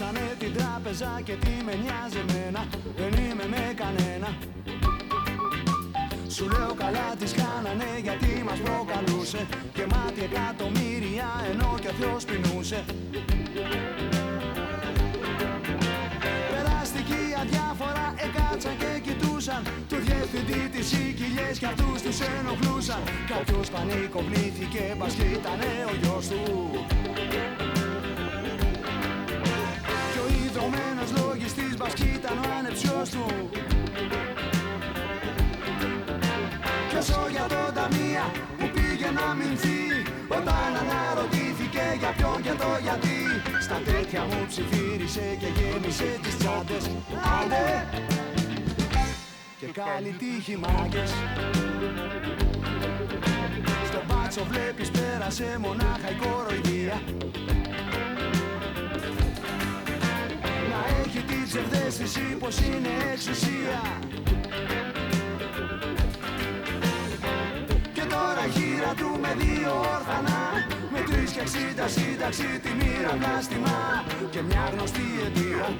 Κλείσανε την τράπεζα και τι με νοιάζει εμένα Δεν είμαι με κανένα. Σου λέω καλά τις κάνανε γιατί μας προκαλούσε Και μάτι εκατομμύρια ενώ και ο Θεός πεινούσε. Περάστηκε αδιάφορα εκάτσαν και κοιτούσαν Του διευθυντή τις οικιλιές κι αυτούς τους ενοχλούσαν. Κάποιος πανικοβλήθηκε πας κι ήτανε ο γιος του ήταν ο ανεψιός του όσο για το ταμεία που πήγε να μηνθεί Όταν αναρωτήθηκε για ποιον και το γιατί. Στα τέτοια μου ψιθύρισε και γέμισε τις τσάντες. Άντε! Και καλή τύχη μάγκες Στο μπάτσο βλέπεις πέρασε μονάχα η κοροϊδία έχει την ψευδέστηση πως είναι εξουσία. Τώρα χείρα του με δύο όρφανα Με τρεις και εξήντα σύνταξη τη μοίρα πλάστημα Και μια γνωστή αιτία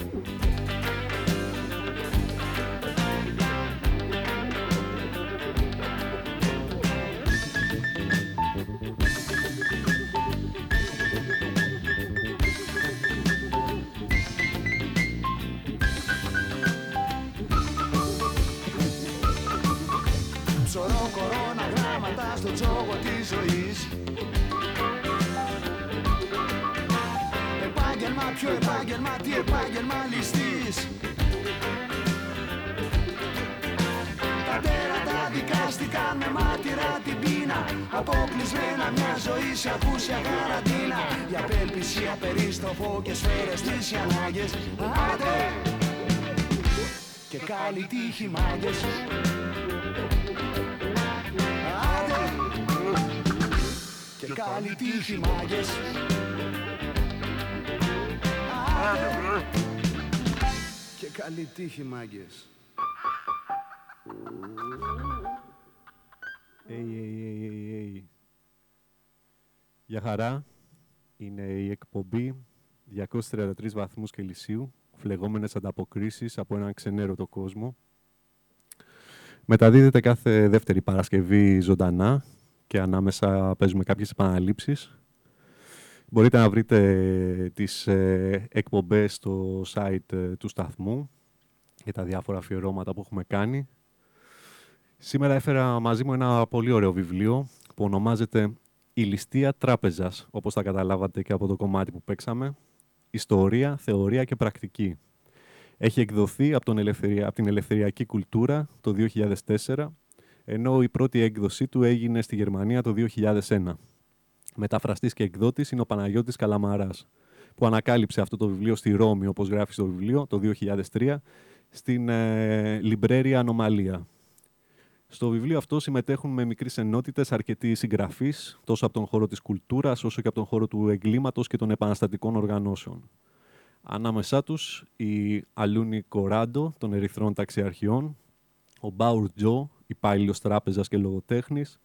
μια ζωή σε ακούσια καραντίνα. Για απέλπιση, απερίστοφο και σφαίρες τις ανάγκες. Άντε! Και καλή τύχη μάγκες. Και καλή τύχη μάγκες. Και καλή τύχη μάγκες Για χαρά, είναι η εκπομπή 233 βαθμούς Κελσίου, φλεγόμενες ανταποκρίσεις από έναν ξενέρωτο κόσμο. Μεταδίδεται κάθε δεύτερη Παρασκευή ζωντανά και ανάμεσα παίζουμε κάποιες επαναλήψεις. Μπορείτε να βρείτε τις ε, εκπομπές στο site ε, του σταθμού για τα διάφορα αφιερώματα που έχουμε κάνει. Σήμερα έφερα μαζί μου ένα πολύ ωραίο βιβλίο που ονομάζεται «Η ληστεία τράπεζας», όπως τα καταλάβατε και από το κομμάτι που παίξαμε. Ιστορία, θεωρία και πρακτική. Έχει εκδοθεί από, τον ελευθερια... από την Ελευθεριακή Κουλτούρα το 2004 ενώ η πρώτη έκδοσή του έγινε στη Γερμανία το 2001. Μεταφραστής και εκδότης είναι ο Παναγιώτης Καλαμαράς, που ανακάλυψε αυτό το βιβλίο στη Ρώμη, όπως γράφει στο βιβλίο, το 2003, στην ε, Λιμπρέρια Ανομαλία. Στο βιβλίο αυτό συμμετέχουν με μικρές ενότητες αρκετοί συγγραφείς, τόσο από τον χώρο της κουλτούρας, όσο και από τον χώρο του εγκλήματος και των επαναστατικών οργανώσεων. Ανάμεσά τους η Αλούνι Κοράντο των Ερυθρών Ταξιαρχιών, ο Μπάουρ Τζο, υπάλληλος τράπεζας και λογοτέχνης,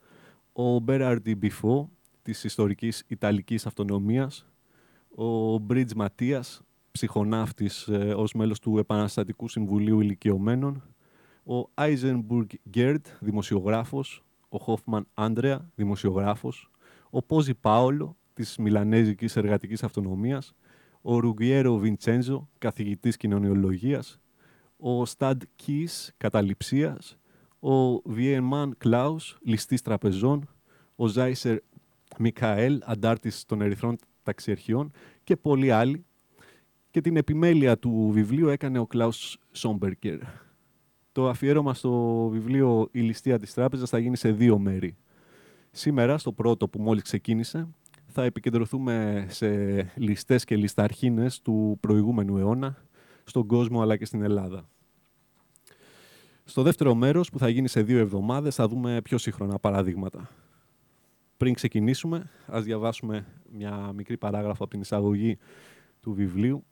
ο Μπέραρντι Μπιφό της ιστορικής Ιταλικής Αυτονομίας, ο Μπρίτζ Ματίας, ψυχοναύτης ε, ως μέλος του Επαναστατικού Συμβουλίου Ηλικιωμένων, ο Άιζενμπουργκ Γκέρντ, δημοσιογράφος, ο Χόφμαν Άντρεα, δημοσιογράφος, ο Πόζι Πάολο της Μιλανέζικης Εργατικής Αυτονομίας, ο Ρουγγιέρο Βιντσέντζο, καθηγητής κοινωνιολογίας, ο Σταντ Κις, καταληψίας, ο Βιεμάν Κλάους, ληστής τραπεζών, ο Ζάισερ Μικαέλ, αντάρτης των ερυθρών ταξιερχειών και πολλοί άλλοι. Και την επιμέλεια του βιβλίου έκανε ο Κλάους Σόμπερκερ. Το αφιέρωμα στο βιβλίο «Η ληστεία της τράπεζας» θα γίνει σε δύο μέρη. Σήμερα, στο πρώτο που μόλις ξεκίνησε, θα επικεντρωθούμε σε ληστές και λησταρχίνες του προηγούμενου αιώνα, στον κόσμο αλλά και στην Ελλάδα. Στο δεύτερο μέρος, που θα γίνει σε δύο εβδομάδες, θα δούμε πιο σύγχρονα παραδείγματα. Πριν ξεκινήσουμε, ας διαβάσουμε μια μικρή παράγραφο από την εισαγωγή του βιβλίου,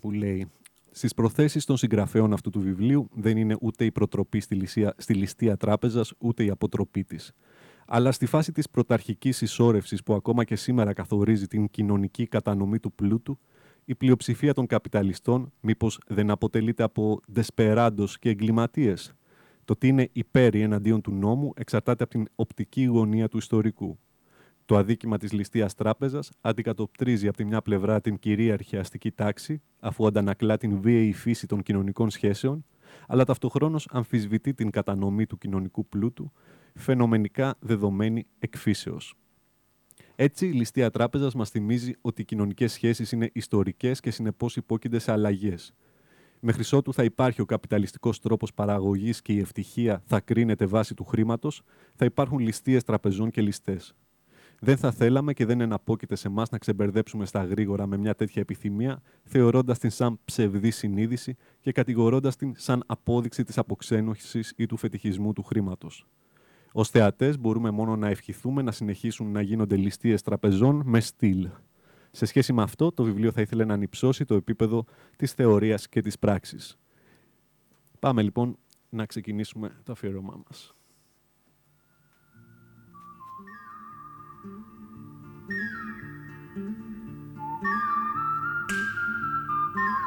που λέει Στις προθέσεις των συγγραφέων αυτού του βιβλίου δεν είναι ούτε η προτροπή στη, λυσία, στη ληστεία τράπεζας, ούτε η αποτροπή της. Αλλά στη φάση της πρωταρχικής ισόρευσης που ακόμα και σήμερα καθορίζει την κοινωνική κατανομή του πλούτου, η πλειοψηφία των καπιταλιστών μήπως δεν αποτελείται από δεσπεράντος και εγκληματίες; Το τι είναι υπέρ ή εναντίον του νόμου εξαρτάται από την οπτική γωνία του ιστορικού. Το αδίκημα της ληστείας τράπεζας αντικατοπτρίζει από τη μια πλευρά την κυρίαρχη αστική τάξη, αφού αντανακλά την βίαιη φύση των κοινωνικών σχέσεων, αλλά ταυτοχρόνως αμφισβητεί την κατανομή του κοινωνικού πλούτου, φαινομενικά δεδομένη εκφύσεως. Έτσι, η ληστεία τράπεζας μας θυμίζει ότι οι κοινωνικές σχέσεις είναι ιστορικές και συνεπώς υπόκεινται σε αλλαγές. Μέχρι ότου θα υπάρχει ο καπιταλιστικός τρόπος παραγωγής και η ευτυχία θα κρίνεται βάσει του χρήματος, θα υπάρχουν ληστείες τραπεζών και ληστές. Δεν θα θέλαμε και δεν εναπόκειται σε εμάς να ξεμπερδέψουμε στα γρήγορα με μια τέτοια επιθυμία, θεωρώντας την σαν ψευδή συνείδηση και κατηγορώντας την σαν απόδειξη της αποξένωσης ή του φετιχισμού του χρήματος. Ω θεατές, μπορούμε μόνο να ευχηθούμε να συνεχίσουν να γίνονται ληστείες τραπεζών με στυλ. Σε σχέση με αυτό, το βιβλίο θα ήθελε να ανυψώσει το επίπεδο της θεωρίας και της πράξης. Πάμε λοιπόν να ξεκινήσουμε το αφιερώμά μας. Mm-hmm.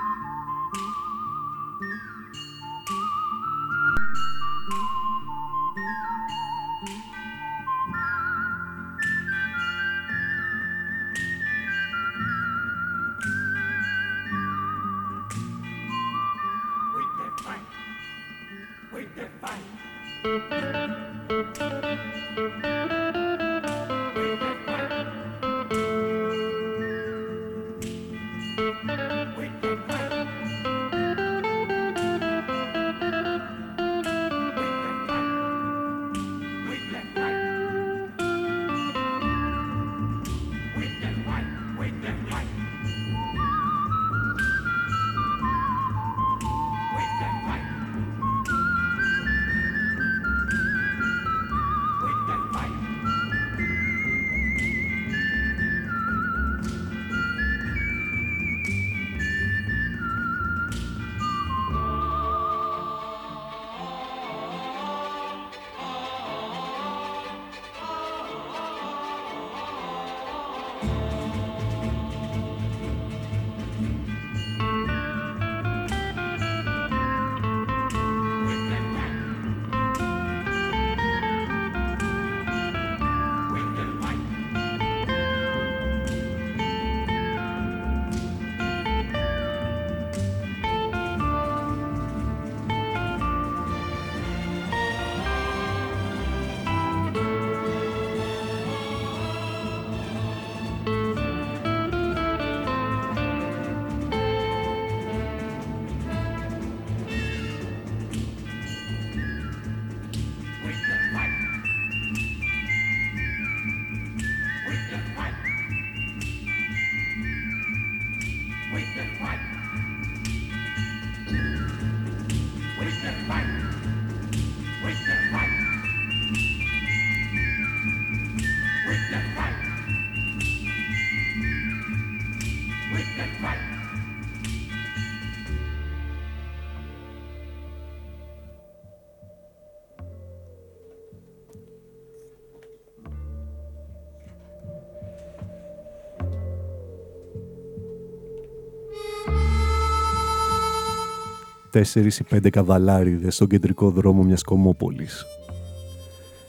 Τέσσερις ή πέντε καβαλάριδες στον κεντρικό δρόμο μιας κομμόπολης.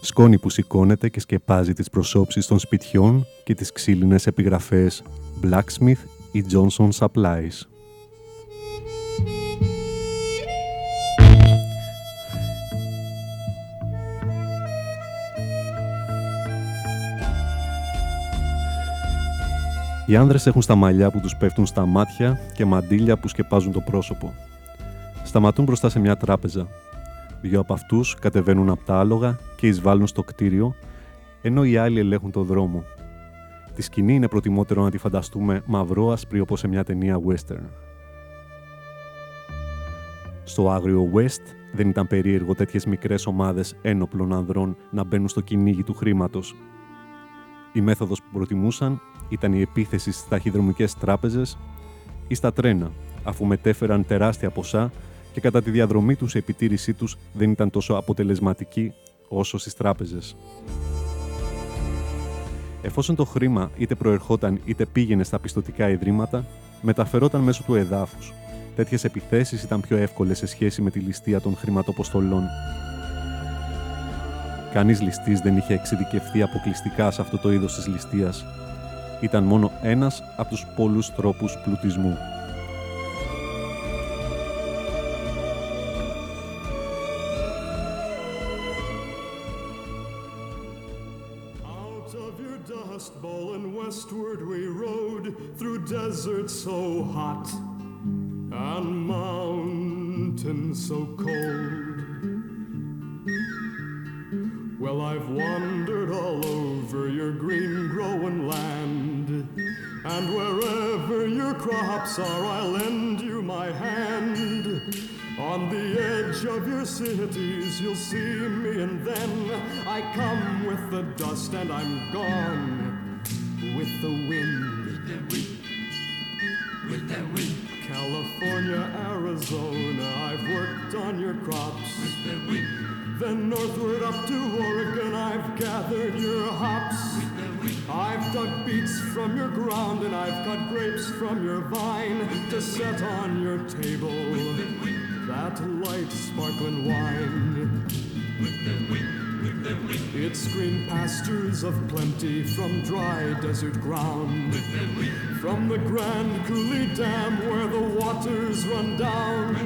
Σκόνη που σηκώνεται και σκεπάζει τις προσώψεις των σπιτιών και τις ξύλινες επιγραφές Blacksmith ή Johnson Supplies. Οι άνδρες έχουν στα μαλλιά που τους πέφτουν στα μάτια και μαντίλια που σκεπάζουν το πρόσωπο. Σταματούν μπροστά σε μια τράπεζα. Δύο από αυτούς κατεβαίνουν από τα άλογα και εισβάλλουν στο κτίριο, ενώ οι άλλοι ελέγχουν το δρόμο. Τη σκηνή είναι προτιμότερο να τη φανταστούμε μαυρό-άσπρη όπως σε μια ταινία western. Στο άγριο West δεν ήταν περίεργο τέτοιες μικρές ομάδες ένοπλων ανδρών να μπαίνουν στο κυνήγι του χρήματος. Η μέθοδος που προτιμούσαν ήταν η επίθεση στις ταχυδρομικές τράπεζες ή στα τρένα, αφού μετέφεραν τεράστια ποσά και κατά τη διαδρομή τους η επιτήρησή τους δεν ήταν τόσο αποτελεσματική όσο στις τράπεζες. Εφόσον το χρήμα είτε προερχόταν είτε πήγαινε στα πιστοτικά ιδρύματα, μεταφερόταν μέσω του εδάφους. Τέτοιες επιθέσεις ήταν πιο εύκολες σε σχέση με τη ληστεία των χρηματοποστολών. Κανείς ληστής δεν είχε εξειδικευθεί αποκλειστικά σε αυτό το είδος της ληστείας. Ήταν μόνο ένας από τους πολλούς τρόπους πλουτισμού. So hot and mountains so cold. Well, I've wandered all over your green growing land, and wherever your crops are, I'll lend you my hand. On the edge of your cities, you'll see me, and then I come with the dust, and I'm gone with the wind. With the wind with the wind. California, Arizona, I've worked on your crops. With the wind. Then northward up to Oregon, I've gathered your hops. With the wind. I've dug beets from your ground and I've cut grapes from your vine to set on your table. With wind. That light sparkling wine. With the wind. It's green pastures of plenty from dry desert ground. From the Grand Coulee Dam where the waters run down.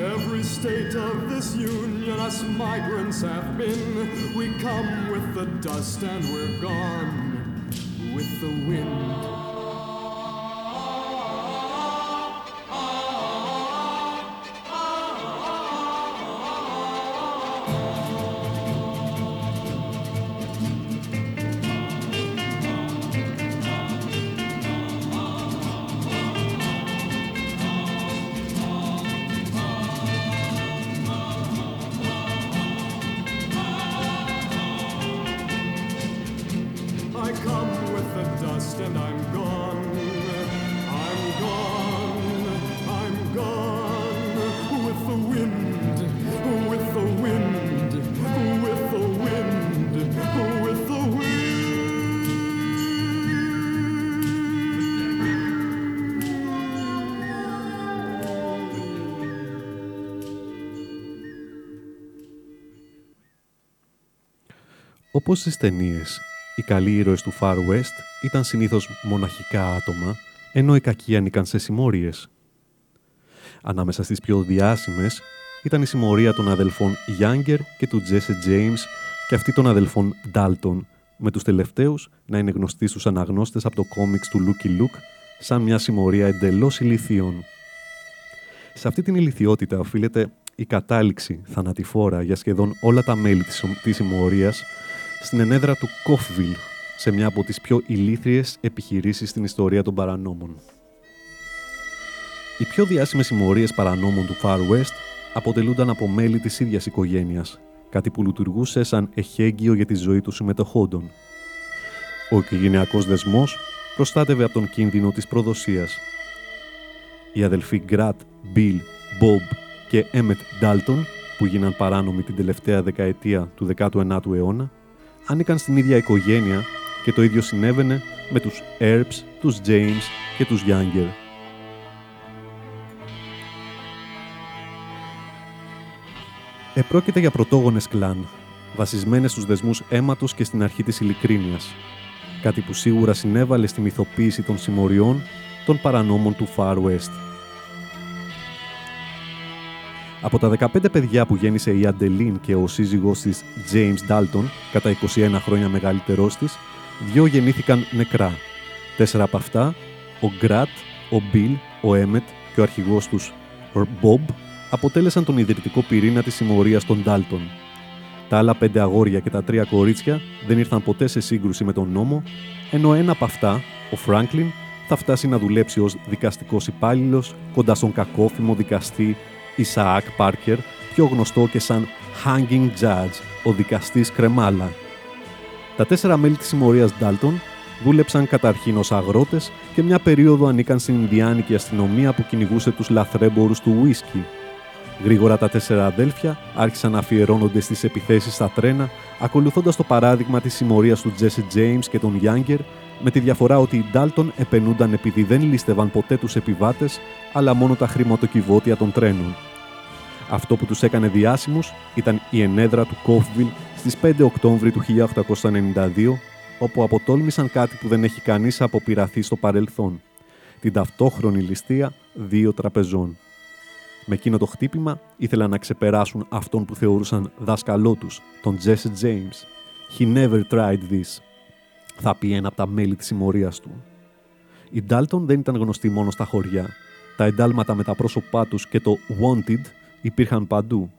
Every state of this union us migrants have been. We come with the dust and we're gone with the wind. Όπως στις ταινίες, οι καλοί ήρωες του Far West ήταν συνήθως μοναχικά άτομα, ενώ οι κακοί ανήκαν σε συμμόριες. Ανάμεσα στις πιο διάσημες ήταν η συμμορία των αδελφών Younger και του Jesse James και αυτή των αδελφών Dalton, με τους τελευταίους να είναι γνωστοί στους αναγνώστες από το κόμιξ του Lucky Luke σαν μια συμμορία εντελώς ηλικίων. Σε αυτή την ηλικιότητα οφείλεται η κατάληξη θανατηφόρα για σχεδόν όλα τα μέλη της συμμορίας στην ενέδρα του Κόφβιλ, σε μια από τις πιο ηλίθριες επιχειρήσεις στην ιστορία των παρανόμων. Οι πιο διάσημες συμμορίες παρανόμων του Far West αποτελούνταν από μέλη της ίδιας οικογένειας, κάτι που λειτουργούσε σαν εχέγγυο για τη ζωή των συμμετοχόντων. Ο οικογενειακός δεσμός προστάτευε από τον κίνδυνο της προδοσίας. Οι αδελφοί Γκρατ, Bill, Bob και Έμετ Ντάλτον, που γίναν παράνομοι την τελευταία δεκαετία του 19ου αιώνα, ανήκαν στην ίδια οικογένεια και το ίδιο συνέβαινε με τους Earps, τους James και τους Younger. Επρόκειται για πρωτόγονες κλάν, βασισμένες στους δεσμούς αίματος και στην αρχή της ειλικρίνειας, κάτι που σίγουρα συνέβαλε στη μυθοποίηση των συμμοριών των παρανόμων του Far West. Από τα 15 παιδιά που γέννησε η Αντελίν και ο σύζυγός της James Dalton, κατά 21 χρόνια μεγαλύτερός της, δύο γεννήθηκαν νεκρά. Τέσσερα από αυτά, ο Γκρατ, ο Μπιλ, ο Έμετ και ο αρχηγός τους, ο Bob, αποτέλεσαν τον ιδρυτικό πυρήνα της συμμορίας των Dalton. Τα άλλα πέντε αγόρια και τα τρία κορίτσια δεν ήρθαν ποτέ σε σύγκρουση με τον νόμο, ενώ ένα από αυτά, ο Φράγκλιν, θα φτάσει να δουλέψει ως δικαστικός υπάλληλος κοντά στον κακόφημο δικαστή Ισαάκ Πάρκερ, πιο γνωστό και σαν Hanging Judge, ο δικαστής Κρεμάλα. Τα τέσσερα μέλη της συμμορίας Ντάλτον δούλεψαν καταρχήν ως αγρότες και μια περίοδο ανήκαν στην Ινδιάνικη αστυνομία που κυνηγούσε τους λαθρέμπορους του ουίσκι. Γρήγορα τα τέσσερα αδέλφια άρχισαν να αφιερώνονται στις επιθέσεις στα τρένα, ακολουθώντας το παράδειγμα της συμμορίας του Jesse James και των Younger με τη διαφορά ότι οι Ντάλτον επενούνταν επειδή δεν λίστευαν ποτέ τους επιβάτες, αλλά μόνο τα χρηματοκιβώτια των τρένων. Αυτό που τους έκανε διάσημους ήταν η ενέδρα του Κόφβιλ στις 5 Οκτώβρη του 1892, όπου αποτόλμησαν κάτι που δεν έχει κανείς αποπειραθεί στο παρελθόν. Την ταυτόχρονη ληστεία δύο τραπεζών. Με εκείνο το χτύπημα ήθελαν να ξεπεράσουν αυτόν που θεωρούσαν δάσκαλό τους, τον Jesse James. He never tried this, θα πει ένα από τα μέλη της συμμορίας του. Οι Ντάλτον δεν ήταν γνωστοί μόνο στα χωριά. Τα εντάλματα με τα πρόσωπά τους και το «wanted» υπήρχαν παντού.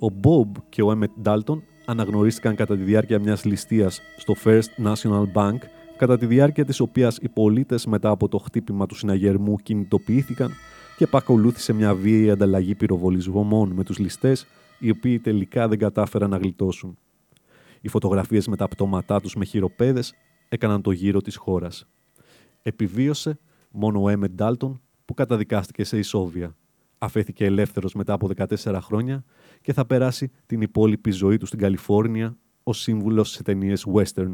Ο Bob και ο Emmett Dalton αναγνωρίστηκαν κατά τη διάρκεια μιας ληστείας στο First National Bank, κατά τη διάρκεια της οποίας οι πολίτες μετά από το χτύπημα του συναγερμού κινητοποιήθηκαν και επακολούθησε μια βίαιη ανταλλαγή πυροβολισμών με τους ληστές, οι οποίοι τελικά δεν κατάφεραν να γλιτώσουν. Οι φωτογραφίες με τα πτώματά τους με χειροπέδες έκαναν το γύρο της χώρας. Επιβίωσε μόνο ο Έμετ Ντάλτον που καταδικάστηκε σε ισόβια. Αφέθηκε ελεύθερος μετά από 14 χρόνια και θα περάσει την υπόλοιπη ζωή του στην Καλιφόρνια ως σύμβουλος σε ταινίες western.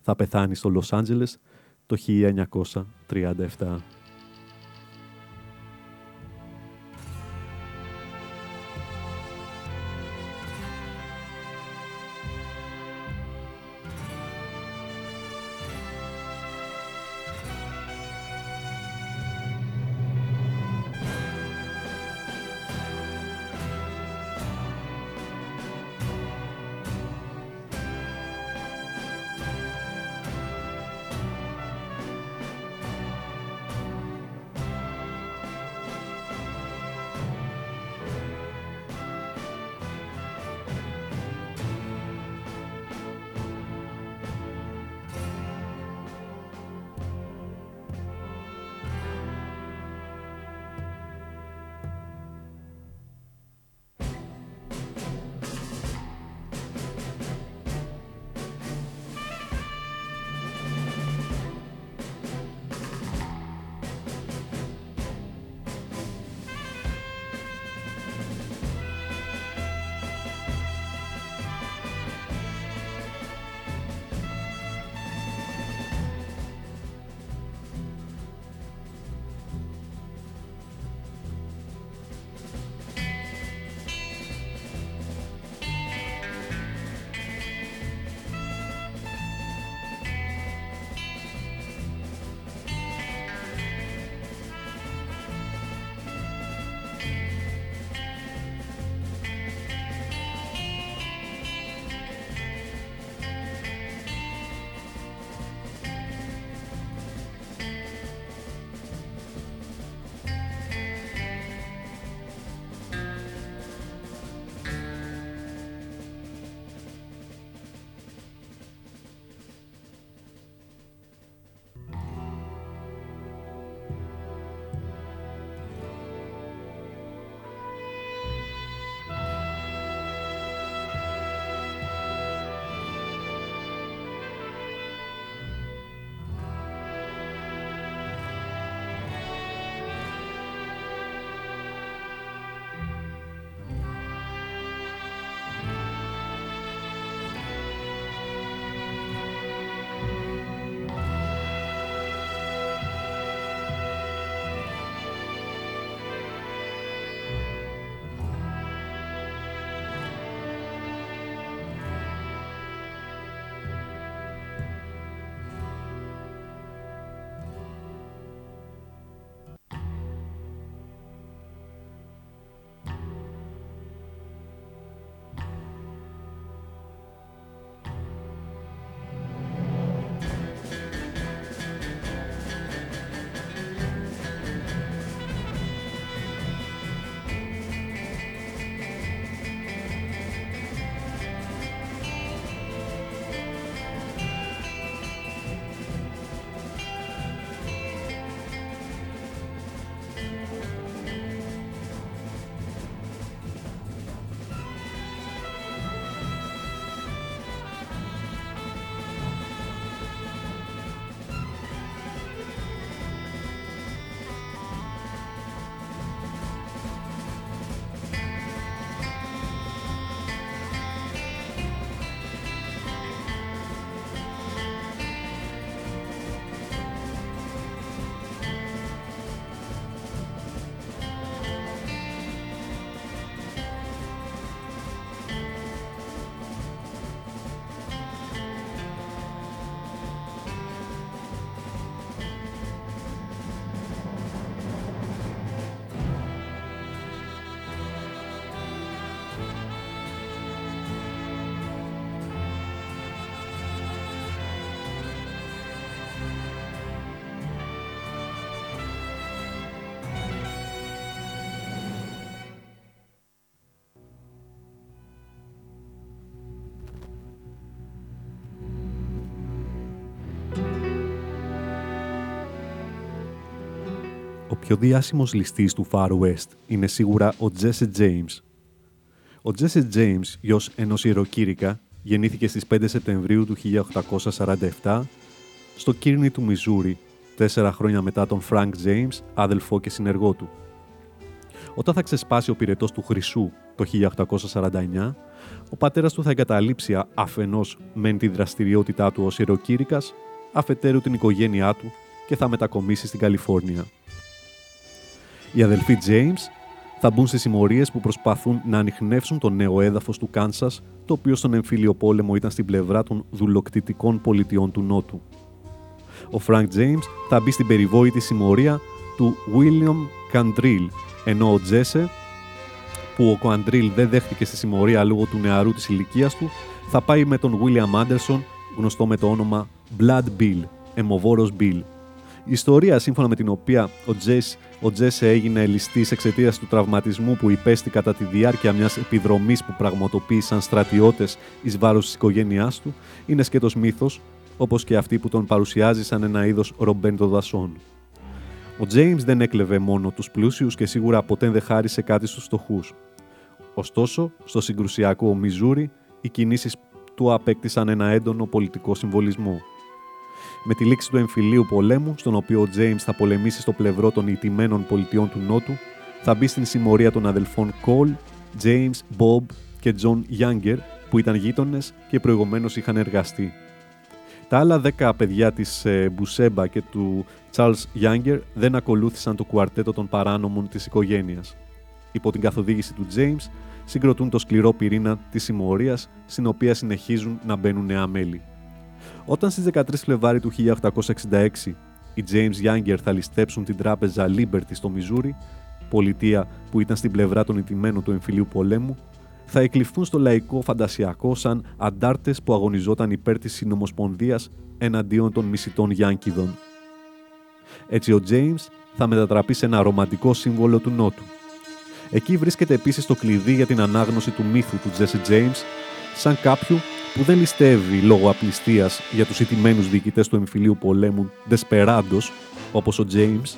Θα πεθάνει στο Λος Άντζελες το 1937. Πιο διάσημος ληστής του Far West είναι σίγουρα ο Jesse James. Ο Jesse James, γιος ενός ιεροκήρυκα, γεννήθηκε στις 5 Σεπτεμβρίου του 1847 στο Κίρνη του Μιζούρι, τέσσερα χρόνια μετά τον Frank James, άδελφο και συνεργό του. Όταν θα ξεσπάσει ο πυρετός του Χρυσού το 1849, ο πατέρας του θα εγκαταλείψει αφενός μεν τη δραστηριότητά του ως ιεροκήρυκας, αφετέρου την οικογένειά του και θα μετακομίσει στην Καλιφόρνια. Οι αδελφοί James θα μπουν σε συμμορίες που προσπαθούν να ανοιχνεύσουν το νέο έδαφος του Κάνσας, το οποίο στον εμφύλιο πόλεμο ήταν στην πλευρά των δουλοκτητικών πολιτιών του Νότου. Ο Frank James θα μπει στην περιβόητη συμμορία του William Καντρίλ, ενώ ο Τζέσε, που ο Καντρίλ δεν δέχτηκε στη συμμορία λόγω του νεαρού της ηλικίας του, θα πάει με τον William Anderson, γνωστό με το όνομα Bloody Bill, αιμοβόρος Bill. Η ιστορία σύμφωνα με την οποία ο Τζέσ ο Τζέσε έγινε ληστής εξαιτίας του τραυματισμού που υπέστη κατά τη διάρκεια μιας επιδρομής που πραγματοποίησαν στρατιώτες εις βάρος της οικογένειάς του, είναι σκέτος μύθος, όπως και αυτή που τον παρουσιάζει σαν ένα είδος Ρομπέν των δασών. Ο James δεν έκλεβε μόνο τους πλούσιους και σίγουρα ποτέ δεν χάρισε κάτι στους φτωχούς. Ωστόσο, στο συγκρουσιακό Μιζούρι, οι κινήσεις του απέκτησαν ένα έντονο πολιτικό συμβολισμό. Με τη λήξη του εμφυλίου πολέμου, στον οποίο ο James θα πολεμήσει στο πλευρό των ιτημένων πολιτιών του Νότου, θα μπει στην συμμορία των αδελφών Cole, James, Bob και John Younger, που ήταν γείτονες και προηγουμένως είχαν εργαστεί. Τα άλλα δέκα παιδιά της ε, Μπουσέμπα και του Charles Younger δεν ακολούθησαν το κουαρτέτο των παράνομων της οικογένειας. Υπό την καθοδήγηση του James, συγκροτούν το σκληρό πυρήνα της συμμορίας, στην οποία συνεχίζουν να μπαίνουν νέα μέλη. Όταν στις 13 Φλεβάρι του 1866 οι James Younger θα ληστέψουν την τράπεζα Liberty στο Μιζούρι, πολιτεία που ήταν στην πλευρά των ιτημένων του εμφυλίου πολέμου, θα εκλειφθούν στο λαϊκό φαντασιακό σαν αντάρτες που αγωνιζόταν υπέρ της συνομοσπονδίας εναντίον των μισητών Γιάνκιδων. Έτσι ο James θα μετατραπεί σε ένα ρομαντικό σύμβολο του Νότου. Εκεί βρίσκεται επίσης το κλειδί για την ανάγνωση του μύθου του Jesse James σαν κάποιου που δεν ληστεύει λόγω απληστίας για τους ιτημένους διοικητές του εμφυλίου πολέμου Desperados, όπως ο James,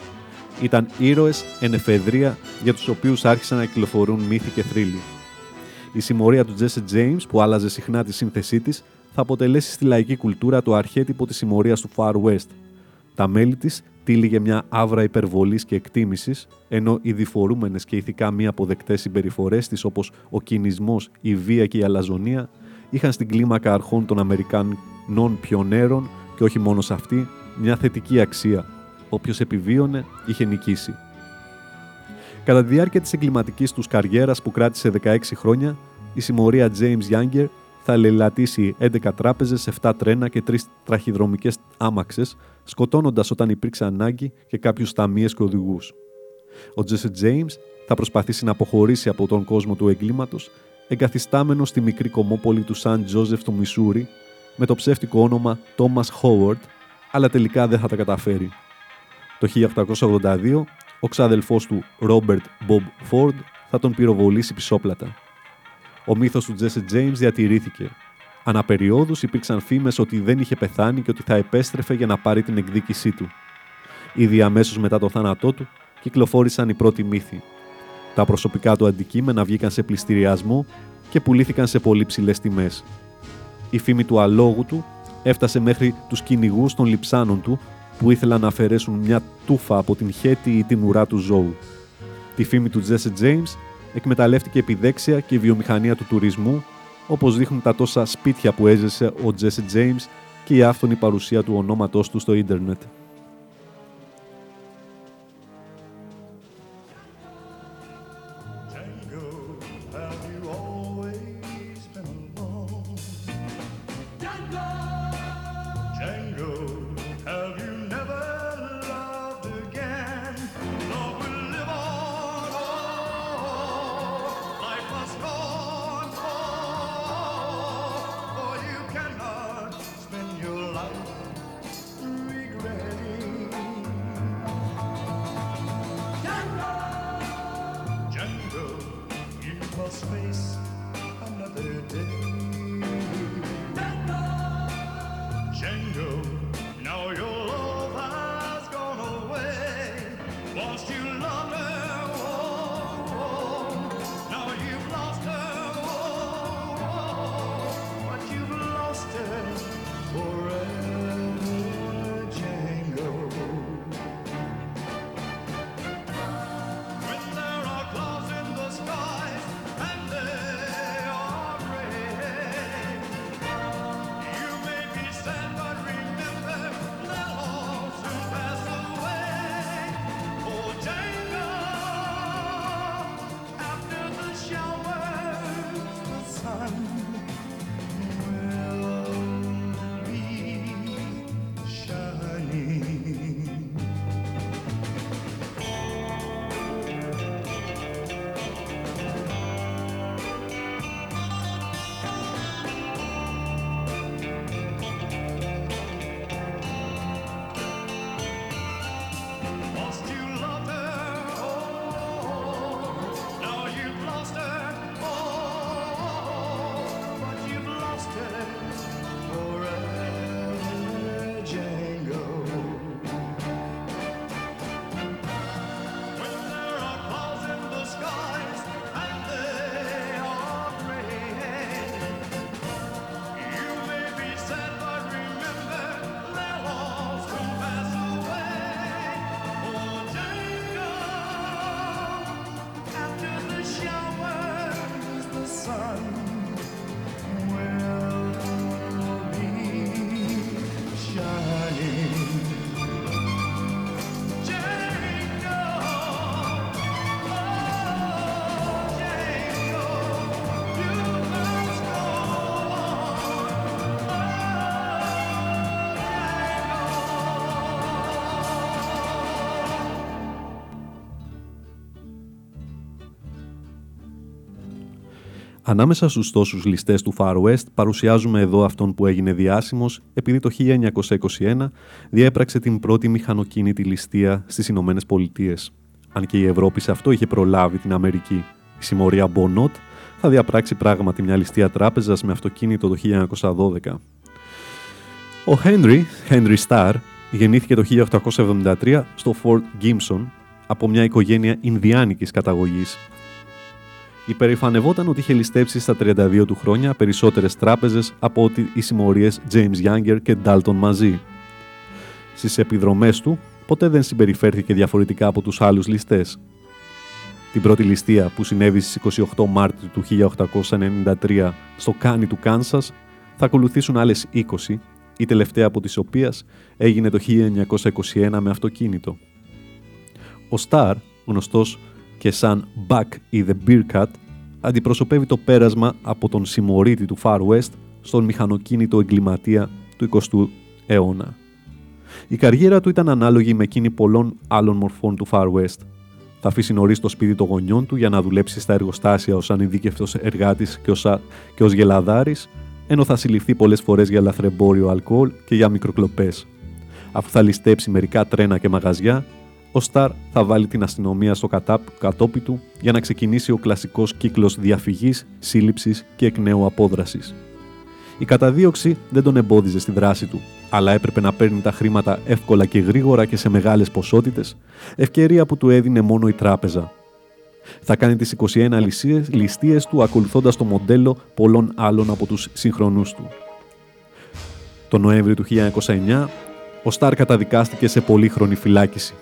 ήταν ήρωες εν εφεδρεία για τους οποίους άρχισαν να κυκλοφορούν μύθοι και θρύλοι. Η συμμορία του Jesse James, που άλλαζε συχνά τη σύνθεσή της, θα αποτελέσει στη λαϊκή κουλτούρα το αρχέτυπο της συμμορίας του Far West. Τα μέλη της τύλιγε μια άβρα υπερβολής και εκτίμησης, ενώ οι διφορούμενες και ηθικά μη αποδεκτές συμπεριφορές της όπως ο κινησμός, η βία και η αλαζονία είχαν στην κλίμακα αρχών των Αμερικανών πιονέρων και όχι μόνο σε αυτή, μια θετική αξία. Όποιος επιβίωνε είχε νικήσει. Κατά τη διάρκεια της εγκληματικής τους καριέρας που κράτησε 16 χρόνια, η συμμορία James Younger θα λελατήσει 11 τράπεζες, 7 τρένα και 3 τραχυδρομικές άμαξες, σκοτώνοντας όταν υπήρξε ανάγκη και κάποιους ταμείες και οδηγούς. Ο Jesse James θα προσπαθήσει να αποχωρήσει από τον κόσμο του εγκλήματος εγκαθιστάμενο στη μικρή κομμόπολη του Σαν Τζόζεφ στο Μισούρι με το ψεύτικο όνομα Thomas Howard, αλλά τελικά δεν θα τα καταφέρει. Το 1882, ο ξάδελφός του Robert Bob Ford θα τον πυροβολήσει πισόπλατα. Ο μύθος του Jesse James διατηρήθηκε. Αναπεριόδους υπήρξαν φήμες ότι δεν είχε πεθάνει και ότι θα επέστρεφε για να πάρει την εκδίκησή του. Ήδη αμέσως μετά το θάνατό του κυκλοφόρησαν οι πρώτοι μύθοι, τα προσωπικά του αντικείμενα βγήκαν σε πληστηριασμό και πουλήθηκαν σε πολύ ψηλές τιμές. Η φήμη του αλόγου του έφτασε μέχρι τους κυνηγούς των λιψάνων του που ήθελαν να αφαιρέσουν μια τούφα από την χέτη ή την ουρά του ζώου. Τη φήμη του Τζέσε James εκμεταλλεύτηκε επιδέξια και η βιομηχανία του τουρισμού, όπως δείχνουν τα τόσα σπίτια που έζησε ο Τζέσε James και η άφθονη παρουσία του ονόματός του στο ίντερνετ. Ανάμεσα στους τόσους ληστές του Far West παρουσιάζουμε εδώ αυτόν που έγινε διάσημος επειδή το 1921 διέπραξε την πρώτη μηχανοκίνητη ληστεία στις Ηνωμένες Πολιτείες. Αν και η Ευρώπη σε αυτό είχε προλάβει την Αμερική. Η συμμορία Μπονότ θα διαπράξει πράγματι μια ληστεία τράπεζας με αυτοκίνητο το 1912. Ο Henry, Henry Starr, γεννήθηκε το 1873 στο Fort Gibson από μια οικογένεια Ινδιάνικης καταγωγής υπερηφανευόταν ότι είχε ληστέψει στα 32 του χρόνια περισσότερες τράπεζες από ότι οι συμμορίες James Younger και Dalton μαζί. Στις επιδρομές του, ποτέ δεν συμπεριφέρθηκε διαφορετικά από τους άλλους ληστές. Την πρώτη ληστεία που συνέβη στις 28 Μάρτιου του 1893 στο Κάνι του Κάνσας θα ακολουθήσουν άλλες 20, η τελευταία από τις οποίες έγινε το 1921 με αυτοκίνητο. Ο Σταρ, γνωστός και σαν Buck ή The Beer Cut αντιπροσωπεύει το πέρασμα από τον συμμορίτη του Far West στον μηχανοκίνητο εγκληματία του 20ου αιώνα. Η καριέρα του ήταν ανάλογη με εκείνη πολλών άλλων μορφών του Far West. Θα αφήσει νωρίς το σπίτι των γονιών του για να δουλέψει στα εργοστάσια ως ανειδίκευτος εργάτης και ως ως γελαδάρης, ενώ θα συλληφθεί πολλές φορές για λαθρεμπόριο αλκοόλ και για μικροκλοπές. Αφού θα ληστέψει μερικά τρένα και μαγαζιά, ο Σταρ θα βάλει την αστυνομία στο κατόπι του για να ξεκινήσει ο κλασικός κύκλος διαφυγής, σύλληψης και εκ νέου απόδρασης. Η καταδίωξη δεν τον εμπόδιζε στη δράση του, αλλά έπρεπε να παίρνει τα χρήματα εύκολα και γρήγορα και σε μεγάλες ποσότητες, ευκαιρία που του έδινε μόνο η τράπεζα. Θα κάνει τις 21 ληστείες του ακολουθώντας το μοντέλο πολλών άλλων από τους συγχρονούς του. Το Νοέμβριο του 1909, ο Σταρ καταδικάστηκε σε πολύχρονη φυλάκιση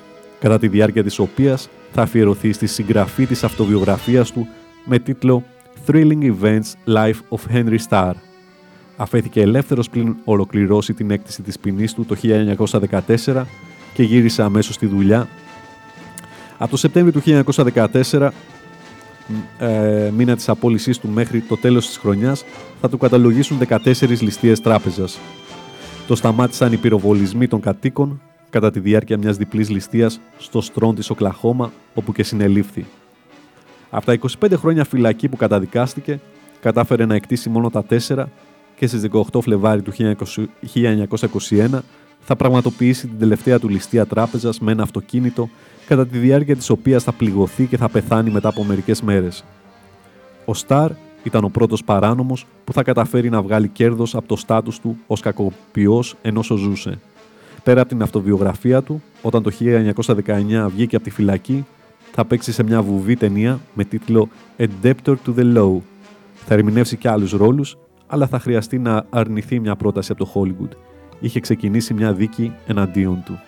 κατά τη διάρκεια της οποίας θα αφιερωθεί στη συγγραφή της αυτοβιογραφίας του με τίτλο Thrilling Events Life of Henry Starr. Αφέθηκε ελεύθερος πλην ολοκληρώσει την έκτηση της ποινής του το 1914 και γύρισε αμέσως στη δουλειά. Από το Σεπτέμβριο του 1914, ε, μήνα της απόλυσής του μέχρι το τέλος της χρονιάς, θα του καταλογίσουν 14 ληστείες τράπεζας. Το σταμάτησαν οι πυροβολισμοί των κατοίκων κατά τη διάρκεια μιας διπλής ληστείας στο στρόν της Οκλαχώμα, όπου και συνελήφθη. Από τα 25 χρόνια φυλακή που καταδικάστηκε, κατάφερε να εκτίσει μόνο τα 4 και στις 18 Φλεβάρι του 1921 θα πραγματοποιήσει την τελευταία του ληστεία τράπεζας με ένα αυτοκίνητο, κατά τη διάρκεια της οποίας θα πληγωθεί και θα πεθάνει μετά από μερικές μέρες. Ο Σταρ ήταν ο πρώτος παράνομος που θα καταφέρει να βγάλει κέρδος από το στάτους του ως κακοποιός ενώ ζούσε. Πέρα από την αυτοβιογραφία του, όταν το 1919 βγήκε από τη φυλακή, θα παίξει σε μια βουβή ταινία με τίτλο «A Debtor to the Law». Θα ερμηνεύσει και άλλους ρόλους, αλλά θα χρειαστεί να αρνηθεί μια πρόταση από το Hollywood. Είχε ξεκινήσει μια δίκη εναντίον του.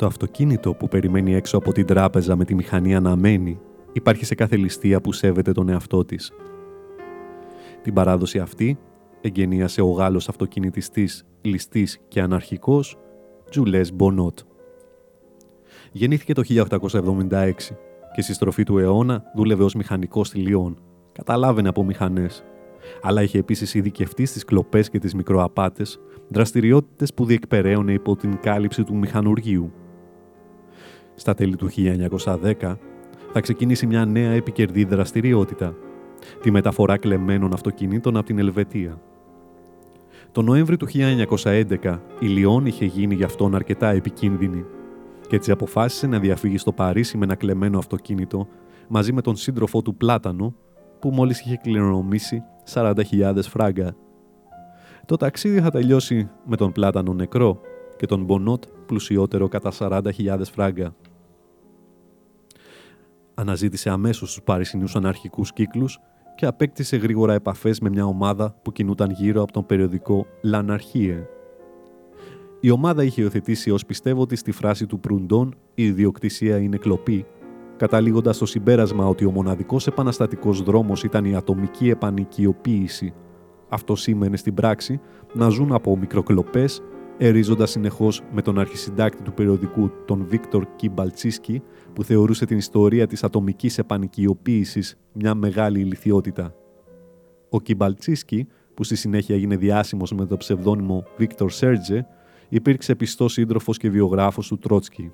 Το αυτοκίνητο που περιμένει έξω από την τράπεζα με τη μηχανή αναμένη υπάρχει σε κάθε ληστεία που σέβεται τον εαυτό της. Την παράδοση αυτή εγγενίασε ο Γάλλος αυτοκινητιστής, ληστής και αναρχικός Τζουλές Μπονότ. Γεννήθηκε το 1876 και στη στροφή του αιώνα δούλευε ως μηχανικός στη Λιόν. Καταλάβαινε από μηχανές. Αλλά είχε επίσης ειδικευτεί στις κλοπές και τις μικροαπάτες, δραστηριότητες που διεκπεραίωνε υπό την κάλυψη του μηχανουργίου. Στα τέλη του 1910 θα ξεκινήσει μια νέα επικερδή δραστηριότητα, τη μεταφορά κλεμμένων αυτοκινήτων από την Ελβετία. Το Νοέμβρη του 1911 η Λιόν είχε γίνει γι' αυτόν αρκετά επικίνδυνη και έτσι αποφάσισε να διαφύγει στο Παρίσι με ένα κλεμμένο αυτοκίνητο μαζί με τον σύντροφό του Πλάτανο που μόλις είχε κληρονομήσει 40.000 φράγκα. Το ταξίδι θα τελειώσει με τον Πλάτανο νεκρό και τον Μπονότ πλουσιότερο κατά 40.000 φράγκα. Αναζήτησε αμέσως τους παρισινούς αναρχικούς κύκλους και απέκτησε γρήγορα επαφές με μια ομάδα που κινούταν γύρω από τον περιοδικό «Λαναρχίε». Η ομάδα είχε υιοθετήσει ως πιστεύω ότι στη φράση του Προυντών «Η ιδιοκτησία είναι κλοπή», καταλήγοντας στο συμπέρασμα ότι ο μοναδικός επαναστατικός δρόμος ήταν η ατομική επανοικιοποίηση. Αυτό σήμαινε στην πράξη να ζουν από μικροκλοπές, ερίζοντας συνεχώς με τον αρχισυντάκτη του περιοδικού, τον Βίκτορ Κιμπαλτσίσκι, που θεωρούσε την ιστορία της ατομικής επανοικιοποίησης μια μεγάλη ηλικιότητα. Ο Κιμπαλτσίσκι, που στη συνέχεια έγινε διάσημος με το ψευδόνυμο Βίκτορ Σέρτζε, υπήρξε πιστός σύντροφος και βιογράφος του Τρότσκι.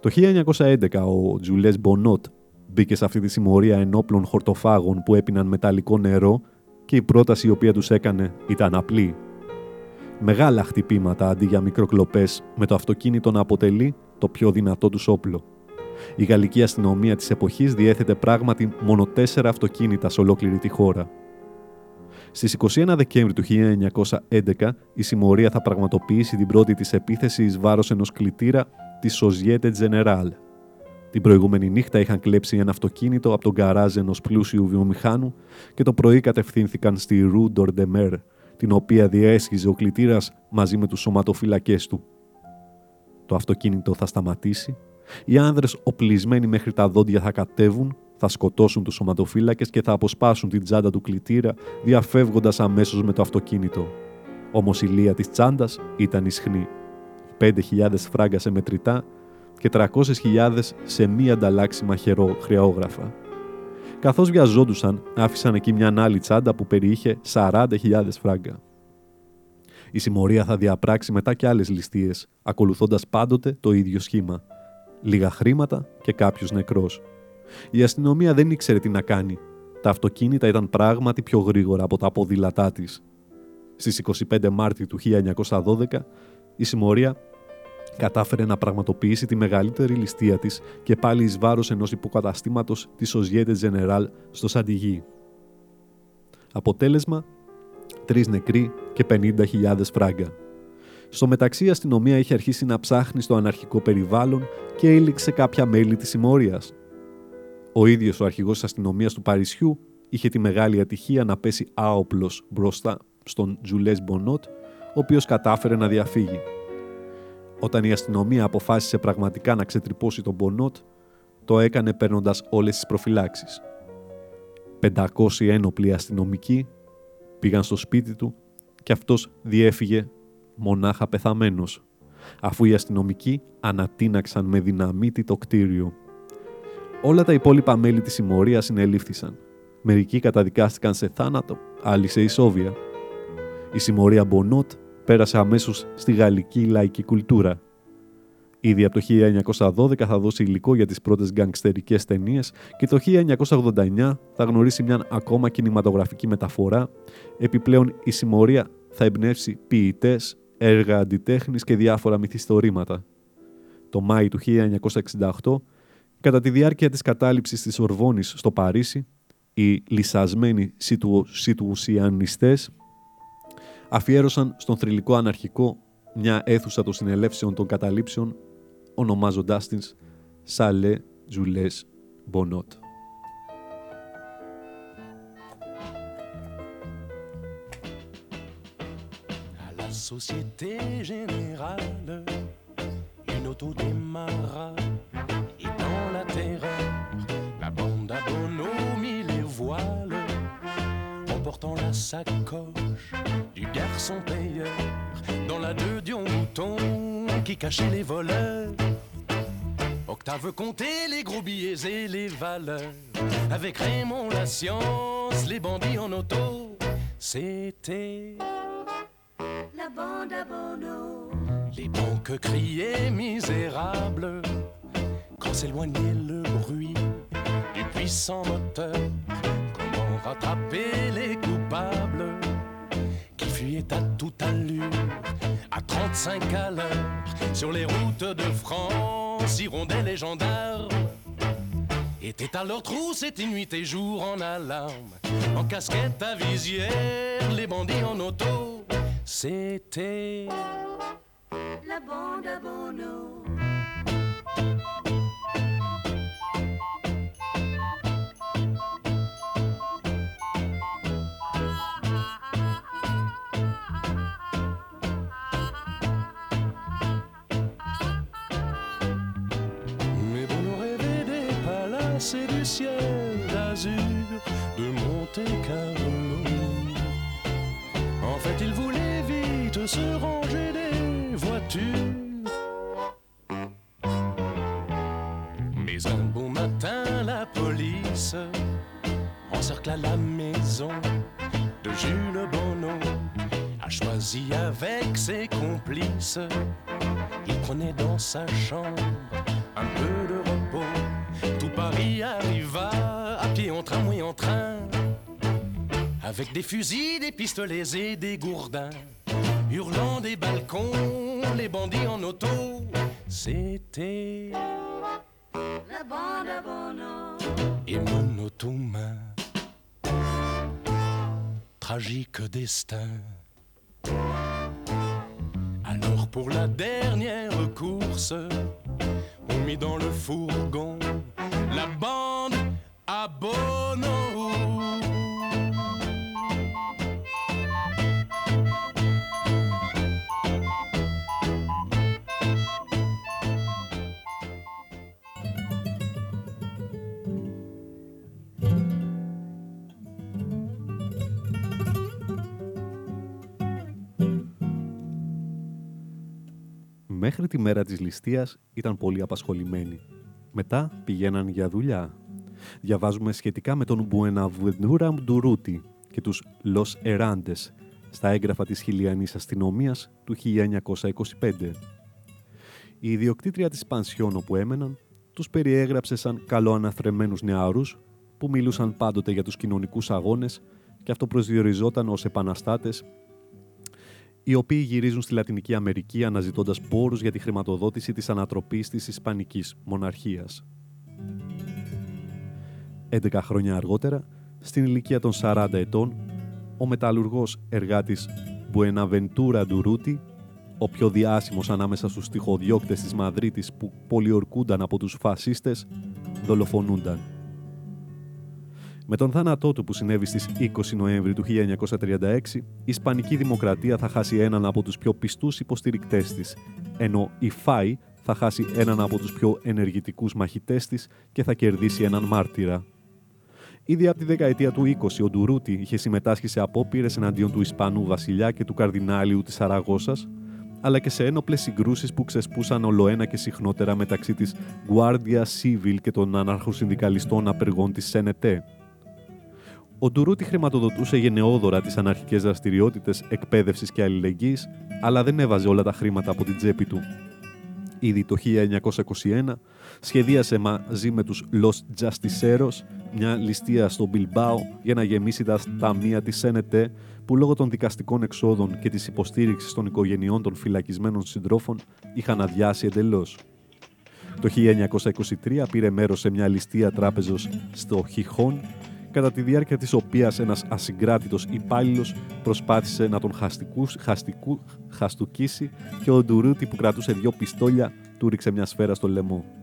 Το 1911 ο Τζουλές Μπονότ μπήκε σε αυτή τη συμμορία ενόπλων χορτοφάγων που έπιναν μεταλλικό νερό και η πρόταση η οποία τους έκανε ήταν απλή. Μεγάλα χτυπήματα αντί για μικροκλοπές με το αυτοκίνητο να αποτελεί το πιο δυνατό τους όπλο. Η γαλλική αστυνομία της εποχής διέθετε πράγματι μόνο τέσσερα αυτοκίνητα σε ολόκληρη τη χώρα. Στις 21 Δεκέμβρη του 1911 η συμμορία θα πραγματοποιήσει την πρώτη της επίθεση εις βάρος ενός κλητήρα της Σοζιέτε General. Την προηγούμενη νύχτα είχαν κλέψει ένα αυτοκίνητο από τον καράζ ενός πλούσιου βιομηχάνου και το πρωί κατευθύνθηκαν στη Rue d'Ordemer, την οποία διέσχιζε ο κλητήρας μαζί με τους σωματοφυλακές του. Το αυτοκίνητο θα σταματήσει, οι άνδρες οπλισμένοι μέχρι τα δόντια θα κατέβουν, θα σκοτώσουν τους σωματοφύλακες και θα αποσπάσουν την τσάντα του κλητήρα, διαφεύγοντας αμέσως με το αυτοκίνητο. Όμως η λία της τσάντας ήταν ισχνή. 5.000 φράγκα σε μετρητά και 300.000 σε μη ανταλλάξιμα χερό χρεόγραφα. Καθώς βιαζόντουσαν, άφησαν εκεί μια άλλη τσάντα που περιείχε 40.000 φράγκα. Η συμμορία θα διαπράξει μετά και άλλες ληστείες, ακολουθώντας πάντοτε το ίδιο σχήμα. Λίγα χρήματα και κάποιος νεκρός. Η αστυνομία δεν ήξερε τι να κάνει. Τα αυτοκίνητα ήταν πράγματι πιο γρήγορα από τα ποδήλατά της. Στις 25 Μάρτη του 1912, η συμμορία κατάφερε να πραγματοποιήσει τη μεγαλύτερη ληστεία της και πάλι εις βάρος ενός υποκαταστήματος της Οζιέτε General στο Σαντιγί. Αποτέλεσμα, τρεις νεκροί και 50.000 φράγκα. Στο μεταξύ η αστυνομία είχε αρχίσει να ψάχνει στο αναρχικό περιβάλλον και έληξε κάποια μέλη της συμμόριας. Ο ίδιος ο αρχηγός της αστυνομίας του Παρισιού είχε τη μεγάλη ατυχία να πέσει άοπλος μπροστά στον Τζουλές Μπονότ, ο οποίος κατάφερε να διαφύγει. Όταν η αστυνομία αποφάσισε πραγματικά να ξετρυπώσει τον Μπονότ, το έκανε παίρνοντας όλες τις προφυλάξεις. 500 ένοπλοι αστυνομικοί πήγαν στο σπίτι του και αυτός διέφυγε μονάχα πεθαμένος, αφού οι αστυνομικοί ανατείναξαν με δυναμίτη το κτίριο. Όλα τα υπόλοιπα μέλη της συμμορίας συνελήφθησαν. Μερικοί καταδικάστηκαν σε θάνατο, άλλοι σε ισόβια. Η συμμορία Μπονότ πέρασε αμέσως στη γαλλική λαϊκή κουλτούρα. Ήδη από το 1912 θα δώσει υλικό για τις πρώτες γκανγκστερικές ταινίες και το 1989 θα γνωρίσει μια ακόμα κινηματογραφική μεταφορά. Επιπλέον η συμμορία θα εμπνεύσει ποιητές, έργα αντιτέχνης και διάφορα μυθιστορήματα. Το Μάη του 1968, κατά τη διάρκεια της κατάληψης της Ορβόνης στο Παρίσι, οι λυσασμένοι σιτουουσιανιστές αφιέρωσαν στον θρηλυκό αναρχικό μια αίθουσα των συνελεύσεων των καταλήψεων ονομάζοντάς την Σαλέ Τζουλές Μπονότ. Société Générale, une l'auto démarra et dans la terreur, la bande à Bono mit les voiles, emportant la sacoche du garçon payeur dans la deux Dion Mouton qui cachait les voleurs. Octave comptait les gros billets et les valeurs. Avec Raymond la science, les bandits en auto, c'était la bande à Bono. Les banques criaient misérables quand s'éloignait le bruit du puissant moteur. Rattraper les coupables qui fuyaient à toute allure, à 35 à l'heure, sur les routes de France, hirondelles les gendarmes était à leur trousse, c'était nuit et jour en alarme, en casquette à visière, les bandits en auto, c'était la bande à Bono. D'azur de Monte Carlo. En fait, il voulait vite se ranger des voitures. Mais un bon matin, la police encercla la maison de Jules Bono. A choisi avec ses complices. Il prenait dans sa chambre un peu de repos. Tout Paris arriva en tramway en train. Avec des fusils, des pistolets et des gourdins. Hurlant des balcons, les bandits en auto. C'était La bande à Bono. et monotone. Tragique destin. Alors pour la dernière course, on mit dans le fourgon la bande à Bono. Μέχρι τη μέρα της ληστείας ήταν πολύ απασχολημένοι. Μετά πηγαίναν για δουλειά. Διαβάζουμε σχετικά με τον Buenaventura Ντουρούτη και τους Los Erandes στα έγγραφα της χιλιανής αστυνομίας του 1925. Η ιδιοκτήτρια της Πανσιόν όπου έμεναν τους περιέγραψε σαν καλοαναθρεμένους νεαρούς που μιλούσαν πάντοτε για τους κοινωνικούς αγώνες και αυτό προσδιοριζόταν ως επαναστάτες οι οποίοι γυρίζουν στη Λατινική Αμερική αναζητώντας πόρους για τη χρηματοδότηση της ανατροπής της Ισπανικής μοναρχίας. 11 χρόνια αργότερα, στην ηλικία των 40 ετών, ο μεταλλουργός εργάτης Buenaventura Ντουρούτη, ο πιο διάσημος ανάμεσα στους τυχοδιώκτες της Μαδρίτης που πολιορκούνταν από τους φασίστες, δολοφονούνταν. Με τον θάνατό του που συνέβη στις 20 Νοέμβρη του 1936, η Ισπανική Δημοκρατία θα χάσει έναν από τους πιο πιστούς υποστηρικτές της, ενώ η ΦΑΙ θα χάσει έναν από τους πιο ενεργητικούς μαχητές της και θα κερδίσει έναν μάρτυρα. Ήδη από τη δεκαετία του 20, ο Ντουρούτη είχε συμμετάσχει σε απόπειρες εναντίον του Ισπανού βασιλιά και του καρδινάλιου της Αραγώσας, αλλά και σε ένοπλες συγκρούσεις που ξεσπούσαν ολοένα και συχνότερα μεταξύ της Guardia Civil και των αναρχοσυνδικαλιστών απεργών της ΣΕΝΕΤΕ. Ο Ντουρούτη χρηματοδοτούσε γενναιόδωρα τις αναρχικές δραστηριότητες εκπαίδευσης και αλληλεγγύης, αλλά δεν έβαζε όλα τα χρήματα από την τσέπη του. Ήδη το 1921 σχεδίασε μαζί με τους Los Justiceros μια ληστεία στο Μπιλμπάο για να γεμίσει τα ταμεία της ΣΕΝΕΤΕ που λόγω των δικαστικών εξόδων και της υποστήριξης των οικογενειών των φυλακισμένων συντρόφων είχαν αδειάσει εντελώς. Το 1923 πήρε μέρος σε μια ληστεία τράπεζος στο Χιχόν κατά τη διάρκεια της οποίας ένας ασυγκράτητος υπάλληλος προσπάθησε να τον χαστικούς, χαστικού, χαστουκίσει και ο Ντουρούτη που κρατούσε δυο πιστόλια του ρίξε μια σφαίρα στο λαιμό.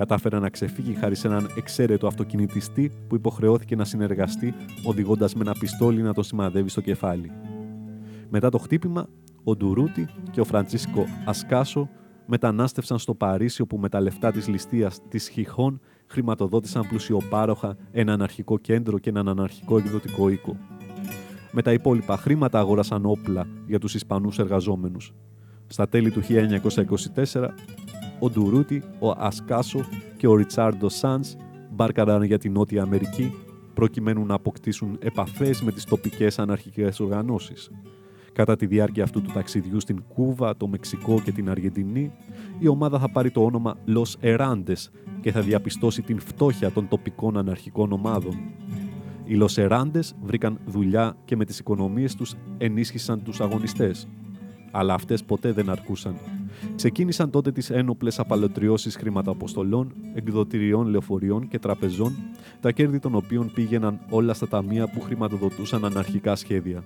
Κατάφερε να ξεφύγει χάρη σε έναν εξαίρετο αυτοκινητιστή που υποχρεώθηκε να συνεργαστεί οδηγώντας με ένα πιστόλι να τον σημαδεύει στο κεφάλι. Μετά το χτύπημα, ο Ντουρούτη και ο Φραντσίσκο Ασκάσο μετανάστευσαν στο Παρίσι όπου με τα λεφτά της ληστείας της Χιχών χρηματοδότησαν πλουσιοπάροχα ένα αναρχικό κέντρο και έναν αναρχικό εκδοτικό οίκο. Με τα υπόλοιπα χρήματα αγόρασαν όπλα για τους Ισπανούς εργαζόμενους. Στα τέλη του 1924, ο Ντουρούτι, ο Ασκάσο και ο Ριτσάρντο Σάνς μπάρκαραν για την Νότια Αμερική προκειμένου να αποκτήσουν επαφές με τις τοπικές αναρχικές οργανώσεις. Κατά τη διάρκεια αυτού του ταξιδιού στην Κούβα, το Μεξικό και την Αργεντινή, η ομάδα θα πάρει το όνομα Los Erandes και θα διαπιστώσει την φτώχεια των τοπικών αναρχικών ομάδων. Οι Los Erandes βρήκαν δουλειά και με τις οικονομίες τους ενίσχυσαν τους αγωνιστές. Αλλά αυτές ποτέ δεν αρκούσαν. Ξεκίνησαν τότε τις ένοπλες απαλωτριώσεις χρηματαποστολών, εκδοτηριών λεωφορείων και τραπεζών, τα κέρδη των οποίων πήγαιναν όλα στα ταμεία που χρηματοδοτούσαν αναρχικά σχέδια.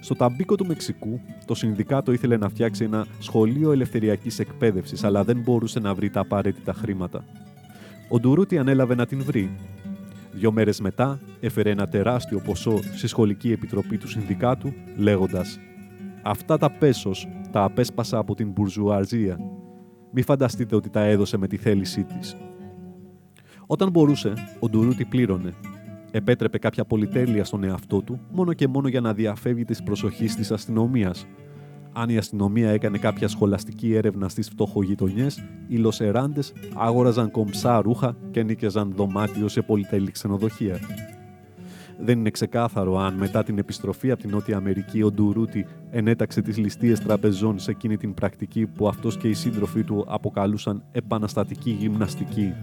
Στο ταμπίκο του Μεξικού, το Συνδικάτο ήθελε να φτιάξει ένα σχολείο ελευθεριακής εκπαίδευσης, αλλά δεν μπορούσε να βρει τα απαραίτητα χρήματα. Ο Ντουρούτι ανέλαβε να την βρει. Δύο μέρες μετά έφερε ένα τεράστιο ποσό στη σχολική επιτροπή του Συνδικάτου, λέγοντας «Αυτά τα πέσος τα απέσπασα από την μπουρζουαζία. Μη φανταστείτε ότι τα έδωσε με τη θέλησή της». Όταν μπορούσε, ο Ντουρούτι πλήρωνε επέτρεπε κάποια πολυτέλεια στον εαυτό του μόνο και μόνο για να διαφεύγει της προσοχής της αστυνομίας. Αν η αστυνομία έκανε κάποια σχολαστική έρευνα στις φτωχογειτονιές, οι λοσεράντες άγοραζαν κομψά ρούχα και νίκαιζαν δωμάτιο σε πολυτέλη ξενοδοχεία. Δεν είναι ξεκάθαρο αν μετά την επιστροφή από την Νότια Αμερική ο Ντουρούτι ενέταξε τις ληστείες τραπεζών σε εκείνη την πρακτική που αυτός και οι σύντροφοί του αποκαλούσαν επαναστατική γυμναστική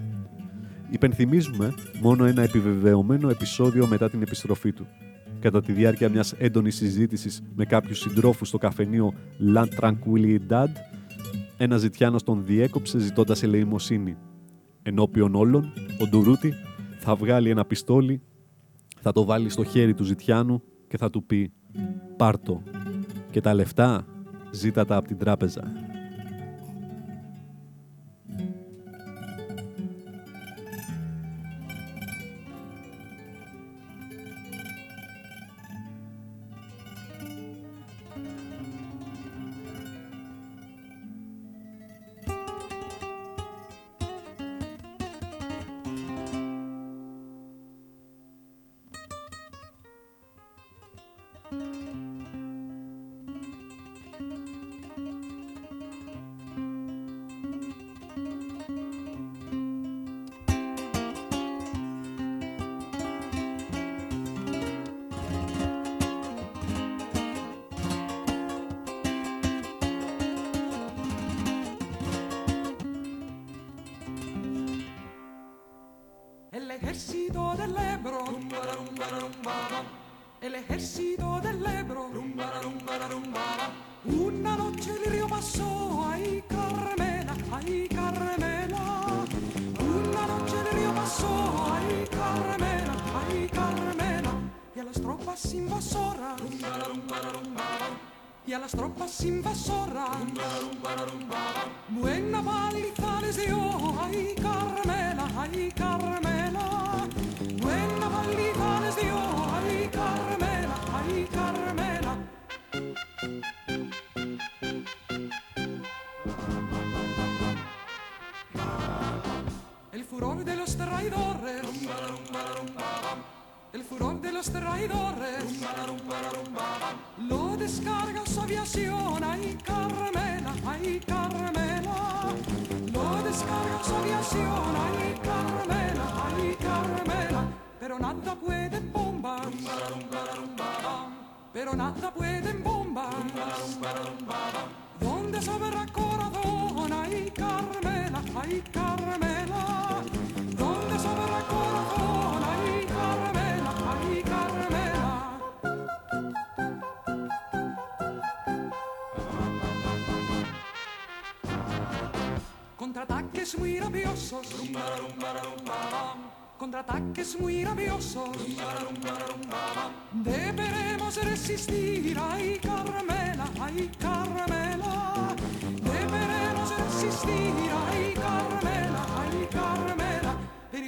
Υπενθυμίζουμε μόνο ένα επιβεβαιωμένο επεισόδιο μετά την επιστροφή του. Κατά τη διάρκεια μιας έντονης συζήτησης με κάποιους συντρόφους στο καφενείο La Tranquilidad, ένας ζητιάνος τον διέκοψε ζητώντας ελεημοσύνη. Ενώπιον όλων, ο Ντουρούτι θα βγάλει ένα πιστόλι, θα το βάλει στο χέρι του ζητιάνου και θα του πει «Πάρτο» και τα λεφτά ζήτα τα από την τράπεζα.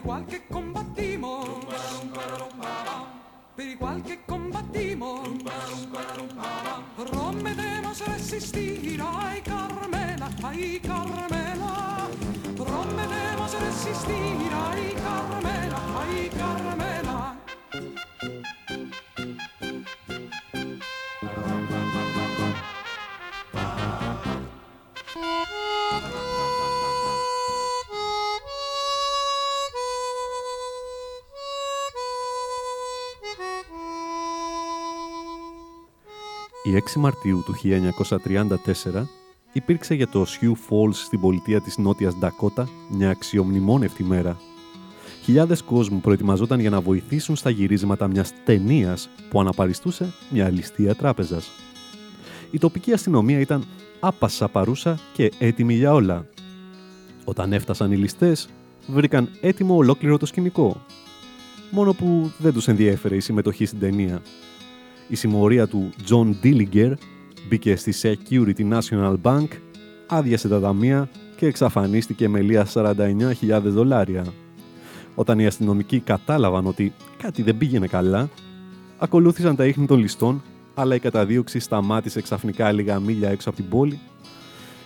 qual che combattimmo per i qual che combattimmo Rommetemos resistir ai Carmela ai Carmela. Rommetemos resistir ai Carmela. Η 6 Μαρτίου του 1934 υπήρξε για το Sioux Falls στην πολιτεία της Νότιας Ντακότα μια αξιομνημόνευτη μέρα. Χιλιάδες κόσμου προετοιμαζόταν για να βοηθήσουν στα γυρίσματα μιας ταινίας που αναπαριστούσε μια ληστεία τράπεζας. Η τοπική αστυνομία ήταν άπασα παρούσα και έτοιμη για όλα. Όταν έφτασαν οι ληστές, βρήκαν έτοιμο ολόκληρο το σκηνικό. Μόνο που δεν τους ενδιέφερε η συμμετοχή στην ταινία. Η συμμορία του John Dillinger μπήκε στη Security National Bank, άδειασε τα ταμεία και εξαφανίστηκε με λία 49.000 δολάρια. Όταν οι αστυνομικοί κατάλαβαν ότι κάτι δεν πήγαινε καλά, ακολούθησαν τα ίχνη των ληστών, αλλά η καταδίωξη σταμάτησε ξαφνικά λίγα μίλια έξω από την πόλη,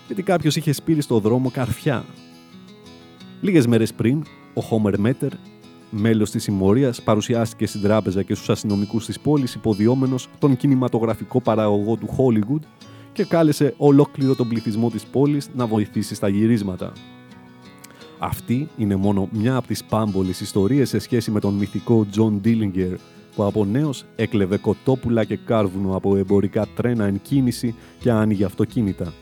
γιατί κάποιος είχε σπείρει στο δρόμο καρφιά. Λίγες μέρες πριν, ο Homer Metter, μέλος της συμμορίας, παρουσιάστηκε στην τράπεζα και στους αστυνομικούς της πόλης υποδιόμενος τον κινηματογραφικό παραγωγό του Hollywood και κάλεσε ολόκληρο τον πληθυσμό της πόλης να βοηθήσει στα γυρίσματα. Αυτή είναι μόνο μια από τις πάμπολες ιστορίες σε σχέση με τον μυθικό John Dillinger που από νέος έκλεβε κοτόπουλα και κάρβουνο από εμπορικά τρένα εν κίνηση και άνοιγε αυτοκίνητα.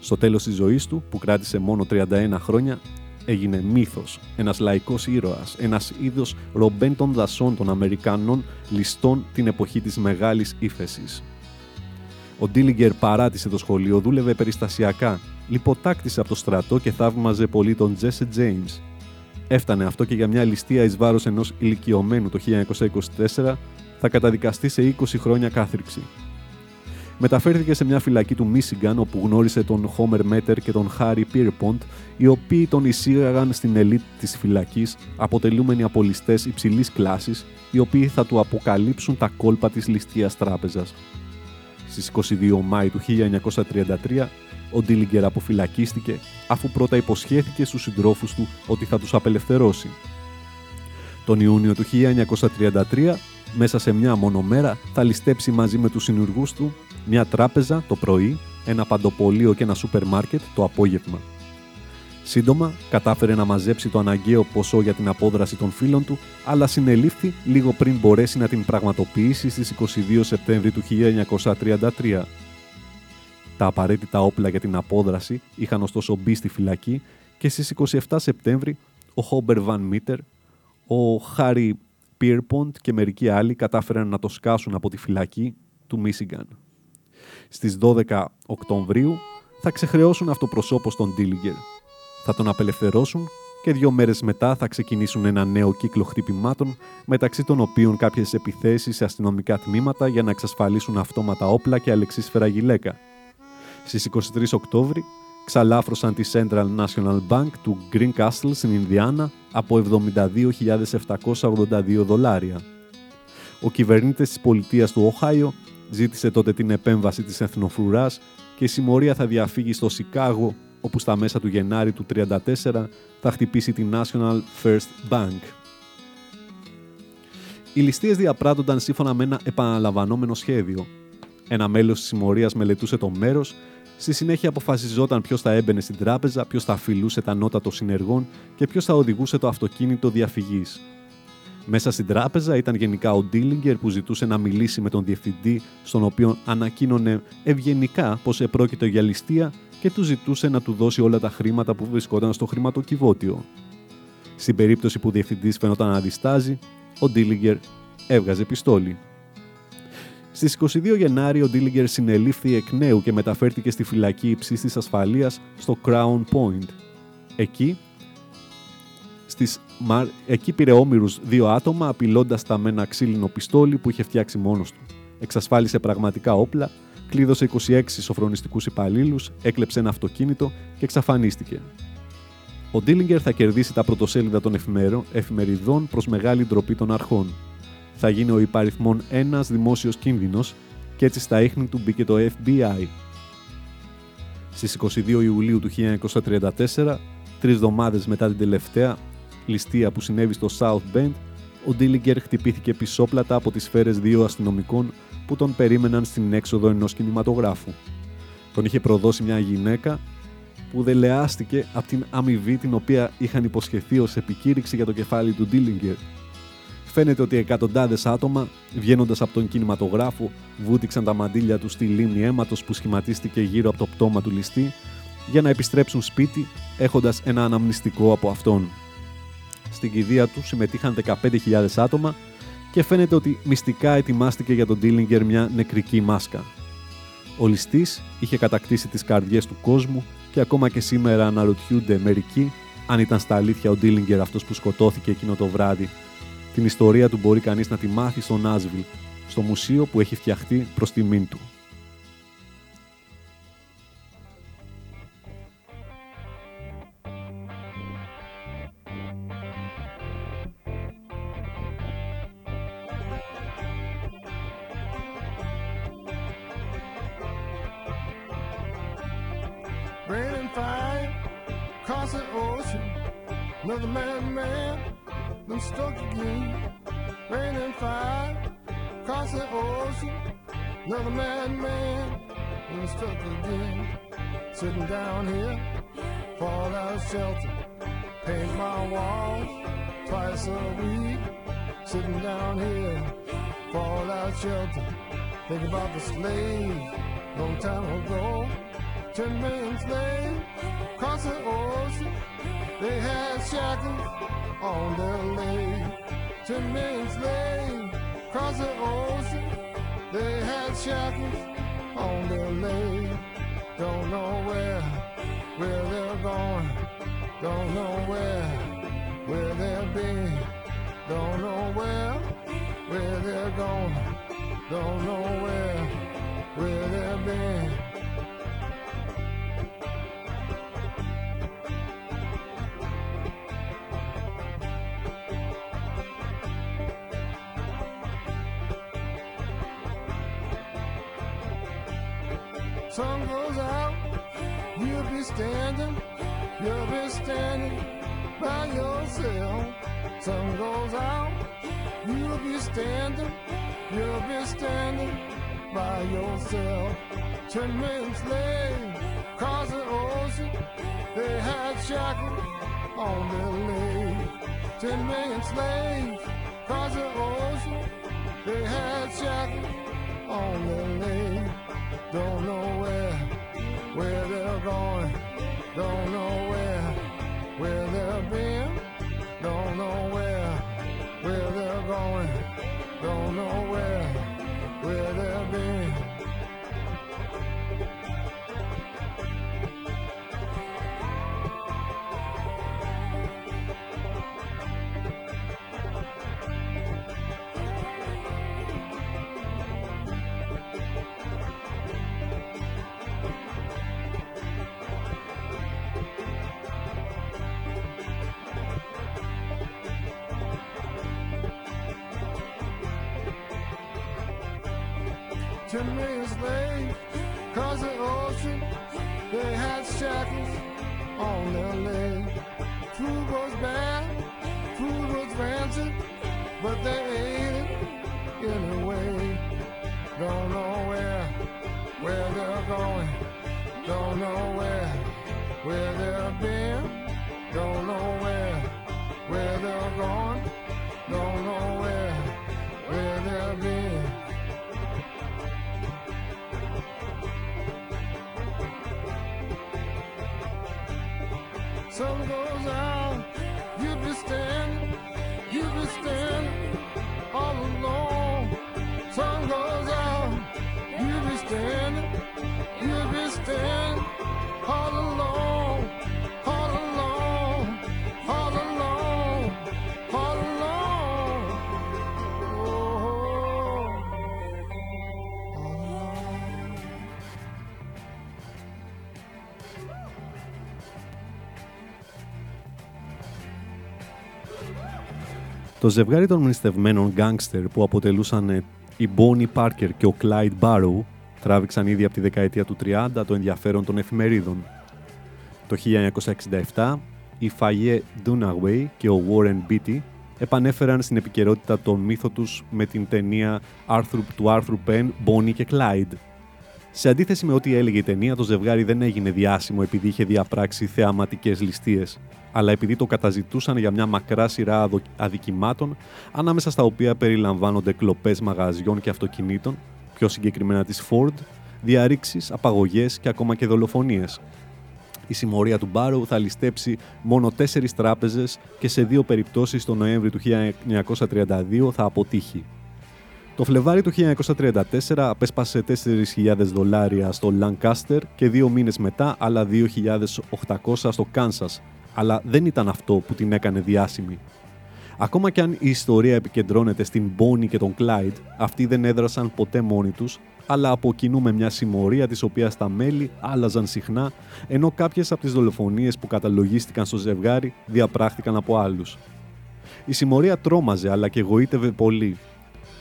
Στο τέλος της ζωής του, που κράτησε μόνο 31 χρόνια, έγινε μύθος, ένας λαϊκός ήρωας, ένας είδος ρομπέν των δασών των Αμερικανών ληστών την εποχή της μεγάλης ύφεσης. Ο Ντίλιγκερ παράτησε το σχολείο, δούλευε περιστασιακά, λιποτάκτησε από το στρατό και θαύμαζε πολύ τον Τζέσε James. Έφτανε αυτό και για μια ληστεία εις βάρος ενός ηλικιωμένου το 1924 θα καταδικαστεί σε 20 χρόνια κάθριξη. Μεταφέρθηκε σε μια φυλακή του Μίσιγκαν όπου γνώρισε τον Χόμερ Μέτερ και τον Χάρι Πίρποντ, οι οποίοι τον εισήγαγαν στην ελίτ της φυλακής, αποτελούμενοι από ληστές υψηλής κλάσης, οι οποίοι θα του αποκαλύψουν τα κόλπα της ληστείας τράπεζας. Στις 22 Μάη του 1933, ο Ντίλιγκερ αποφυλακίστηκε, αφού πρώτα υποσχέθηκε στους συντρόφους του ότι θα τους απελευθερώσει. Τον Ιούνιο του 1933, μέσα σε μια μόνο μέρα, θα ληστέψει μαζί με τους συνουργούς του μια τράπεζα το πρωί, ένα παντοπολείο και ένα σούπερ μάρκετ το απόγευμα. Σύντομα, κατάφερε να μαζέψει το αναγκαίο ποσό για την απόδραση των φίλων του, αλλά συνελήφθη λίγο πριν μπορέσει να την πραγματοποιήσει στις 22 Σεπτέμβρη του 1933. Τα απαραίτητα όπλα για την απόδραση είχαν ωστόσο μπει στη φυλακή και στις 27 Σεπτέμβρη ο Χόμπερ Βαν Μίτερ, ο Χάρι Πίρποντ και μερικοί άλλοι κατάφεραν να το σκάσουν από τη φυλακή του Μίσιγκαν. Στις 12 Οκτωβρίου θα ξεχρεώσουν αυτοπροσώπως τον Ντίλιγκερ. Θα τον απελευθερώσουν και δύο μέρες μετά θα ξεκινήσουν ένα νέο κύκλο χτυπημάτων, μεταξύ των οποίων κάποιες επιθέσεις σε αστυνομικά τμήματα για να εξασφαλίσουν αυτόματα όπλα και αλεξίσφαιρα γυλαίκα. Στις 23 Οκτώβρη ξαλάφρωσαν τη Central National Bank του Green Castle στην Ινδιάνα από 72.782 δολάρια. Ο κυβερνήτης της πολιτείας του Οχάιο ζήτησε τότε την επέμβαση της εθνοφρουράς και η συμμορία θα διαφύγει στο Σικάγο, όπου στα μέσα του Γενάρη του 1934 θα χτυπήσει τη National First Bank. Οι ληστείες διαπράττονταν σύμφωνα με ένα επαναλαμβανόμενο σχέδιο. Ένα μέλος της συμμορίας μελετούσε το μέρος, στη συνέχεια αποφασιζόταν ποιος θα έμπαινε στην τράπεζα, ποιος θα φιλούσε τα νότα των συνεργών και ποιος θα οδηγούσε το αυτοκίνητο διαφυγής. Μέσα στην τράπεζα ήταν γενικά ο Ντίλιγκερ που ζητούσε να μιλήσει με τον διευθυντή, στον οποίο ανακοίνωνε ευγενικά πως επρόκειτο για ληστεία και του ζητούσε να του δώσει όλα τα χρήματα που βρισκόταν στο χρηματοκιβώτιο. Στην περίπτωση που ο διευθυντής φαινόταν να αντιστάζει, ο Ντίλιγκερ έβγαζε πιστόλι. Στις 22 Γενάρη ο Ντίλιγκερ συνελήφθη εκ νέου και μεταφέρθηκε στη φυλακή υψής της ασφαλείας στο Crown Point. Εκεί στις... Εκεί πήρε όμοιρου δύο άτομα, απειλώντας τα με ένα ξύλινο πιστόλι που είχε φτιάξει μόνος του. Εξασφάλισε πραγματικά όπλα, κλείδωσε 26 σοφρονιστικούς υπαλλήλους, έκλεψε ένα αυτοκίνητο και εξαφανίστηκε. Ο Ντίλιγκερ θα κερδίσει τα πρωτοσέλιδα των εφημεριδών προς μεγάλη ντροπή των αρχών. Θα γίνει ο υπαριθμόν ένας δημόσιος κίνδυνος και έτσι στα ίχνη του μπήκε το FBI. Στις 22 Ιουλίου του 1934, τρεις εβδομάδες μετά την τελευταία ληστεία που συνέβη στο South Bend, ο Ντίλιγκερ χτυπήθηκε πισόπλατα από τις σφαίρες δύο αστυνομικών που τον περίμεναν στην έξοδο ενός κινηματογράφου. Τον είχε προδώσει μια γυναίκα που δελεάστηκε από την αμοιβή την οποία είχαν υποσχεθεί ως επικήρυξη για το κεφάλι του Ντίλιγκερ. Φαίνεται ότι εκατοντάδες άτομα, βγαίνοντας από τον κινηματογράφο, βούτυξαν τα μαντίλια τους στη λίμνη αίματος που σχηματίστηκε γύρω από το πτώμα του ληστή, για να επιστρέψουν σπίτι έχοντας ένα αναμνηστικό από αυτόν. Στην κηδεία του συμμετείχαν 15.000 άτομα και φαίνεται ότι μυστικά ετοιμάστηκε για τον Ντίλιγκερ μια νεκρική μάσκα. Ο ληστής είχε κατακτήσει τις καρδιές του κόσμου και ακόμα και σήμερα αναρωτιούνται μερικοί αν ήταν στα αλήθεια ο Ντίλιγκερ αυτός που σκοτώθηκε εκείνο το βράδυ. Την ιστορία του μπορεί κανείς να τη μάθει στο Νάσβιλ, στο μουσείο που έχει φτιαχτεί προς τιμήν του. Fire, across the ocean. Another man, man, been struck again. Rain and fire, across the ocean. Another man, man, been struck again. Sitting down here, fall out of shelter. Paint my walls twice a week. Sitting down here, fall out shelter. Think about the slaves, long time ago. Ten million slaves across the ocean. They had shackles on their legs. Ten million slaves across the ocean. They had shackles on their legs. Don't know where, where they're going. Don't know where, where they've been. Don't know where, where they're going. Don't know where, where they've been. Sun goes out, you'll be standing, you'll be standing by yourself. Sun goes out, you'll be standing, you'll be standing by yourself. Ten men slaves across the ocean, they had shackles on their legs. Ten million slaves going. Don't know where, where they've been. Don't know where, where they're going. Don't know where, where they've been. Το ζευγάρι των μνηστευμένων γκάνγκστερ που αποτελούσαν ε, η Bonnie Parker και ο Clyde Barrow Τράβηξαν ήδη από τη δεκαετία του 30 το ενδιαφέρον των εφημερίδων. Το 1967 η Φαγιέ Dunaway και ο Warren Beatty επανέφεραν στην επικαιρότητα τον μύθο τους με την ταινία άρθρου, του άρθρου Penn Bonnie και Clyde. Σε αντίθεση με ό,τι έλεγε η ταινία, το ζευγάρι δεν έγινε διάσημο επειδή είχε διαπράξει θεαματικές ληστείες, αλλά επειδή το καταζητούσαν για μια μακρά σειρά αδικημάτων, ανάμεσα στα οποία περιλαμβάνονται κλοπές μαγαζιών και αυτοκινήτων, πιο συγκεκριμένα της Ford, διαρρήξεις, απαγωγές και ακόμα και δολοφονίες. Η συμμορία του Μπάρου θα ληστέψει μόνο τέσσερις τράπεζες και σε δύο περιπτώσεις το Νοέμβρη του 1932 θα αποτύχει. Το Φλεβάρι του 1934 απέσπασε 4.000 δολάρια στο Lancaster και δύο μήνες μετά άλλα 2.800 στο Κάνσας, αλλά δεν ήταν αυτό που την έκανε διάσημη. Ακόμα και αν η ιστορία επικεντρώνεται στην Bonnie και τον Clyde, αυτοί δεν έδρασαν ποτέ μόνοι τους αλλά από κοινού με μια συμμορία της οποίας τα μέλη άλλαζαν συχνά, ενώ κάποιες από τις δολοφονίες που καταλογίστηκαν στο ζευγάρι διαπράχθηκαν από άλλους. Η συμμορία τρόμαζε αλλά και εγωίτευε πολύ.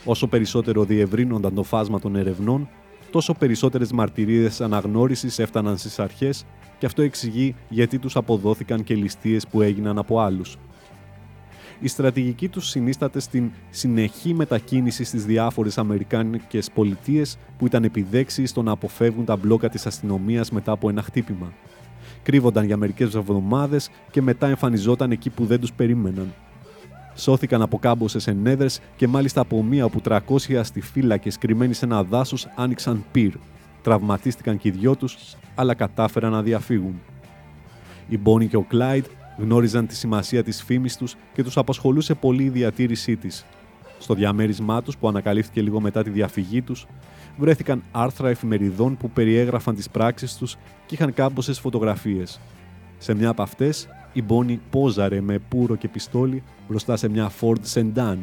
Όσο περισσότερο διευρύνονταν το φάσμα των ερευνών, τόσο περισσότερες μαρτυρίες αναγνώρισης έφταναν στις αρχές και αυτό εξηγεί γιατί τους αποδόθηκαν και ληστείες που έγιναν από άλλους η στρατηγική τους συνίσταται στην συνεχή μετακίνηση στις διάφορες Αμερικάνικες πολιτείες που ήταν επιδέξει στο να αποφεύγουν τα μπλόκα της αστυνομίας μετά από ένα χτύπημα. Κρύβονταν για μερικές εβδομάδες και μετά εμφανιζόταν εκεί που δεν τους περίμεναν. Σώθηκαν από κάμποσες ενέδρες και μάλιστα από μία όπου 300 αστιφύλακες κρυμμένοι σε ένα δάσος άνοιξαν πυρ. Τραυματίστηκαν και οι δυο τους, αλλά κατάφεραν να διαφύγουν. Η Μπόνι και ο Κλάιντ Γνώριζαν τη σημασία της φήμης τους και τους απασχολούσε πολύ η διατήρησή της. Στο διαμέρισμά τους, που ανακαλύφθηκε λίγο μετά τη διαφυγή τους, βρέθηκαν άρθρα εφημεριδών που περιέγραφαν τις πράξεις τους και είχαν κάμποσες φωτογραφίες. Σε μια από αυτές, η Μπόνι πόζαρε με πουρο και πιστόλι μπροστά σε μια Ford Sedan.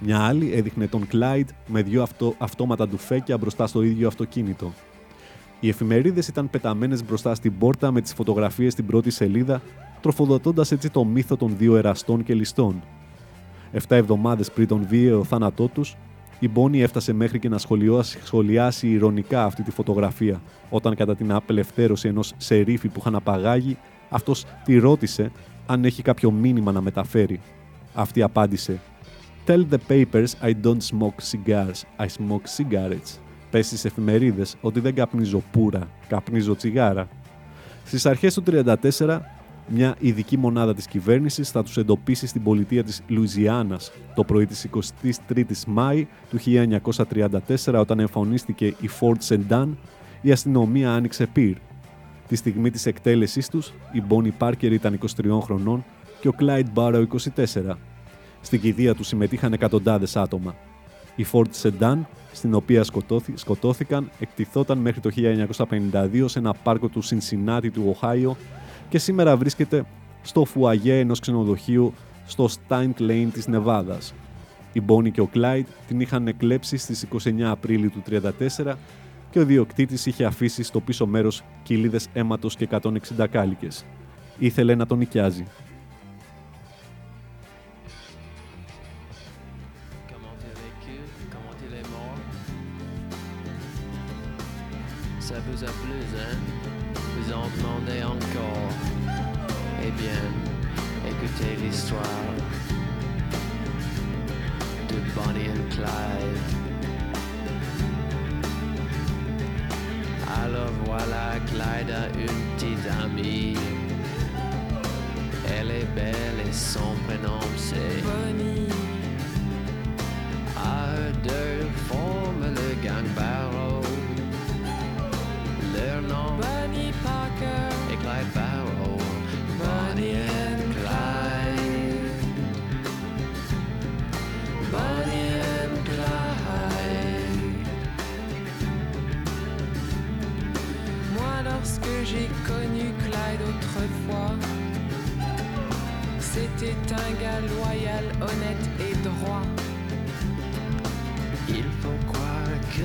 Μια άλλη έδειχνε τον Clyde με δύο αυτο, αυτόματα ντουφέκια μπροστά στο ίδιο αυτοκίνητο. Οι εφημερίδες ήταν πεταμένες μπροστά στην πόρτα με τις φωτογραφίες στην πρώτη σελίδα τροφοδοτώντας έτσι το μύθο των δύο εραστών και ληστών. Εφτά εβδομάδες πριν τον βίαιο θάνατό τους, η Μπόνι έφτασε μέχρι και να σχολιάσει ηρωνικά αυτή τη φωτογραφία, όταν κατά την απελευθέρωση ενός σερίφη που είχαν απαγάγει, αυτός τη ρώτησε αν έχει κάποιο μήνυμα να μεταφέρει. Αυτή απάντησε «Tell the papers I don't smoke cigars, I smoke cigarettes». Πες στις εφημερίδες ότι δεν καπνίζω πουρα, καπνίζω τσιγάρα. Στις αρχές του 1934, μια ειδική μονάδα της κυβέρνησης θα τους εντοπίσει στην πολιτεία της Λουιζιάννας το πρωί της 23ης Μάη του 1934 όταν εμφανίστηκε η Ford Sedan, η αστυνομία άνοιξε πυρ. Τη στιγμή της εκτέλεσής τους, η Bonnie Parker ήταν 23 χρονών και ο Clyde Barrow 24. Στην κηδεία του συμμετείχαν εκατοντάδες άτομα. Η Ford Sedan, στην οποία σκοτώθηκαν, εκτιθόταν μέχρι το 1952 σε ένα πάρκο του Cincinnati του Οχάιο και σήμερα βρίσκεται στο φουαγέ ενός ξενοδοχείου στο Stein Lane της Νεβάδας. Η Bonnie και ο Clyde την είχαν εκλέψει στις 29 Απρίλη του 1934 και ο διοκτήτης είχε αφήσει στο πίσω μέρος κοιλίδες αίματος και 160 κάλικες. Ήθελε να τον νοικιάζει.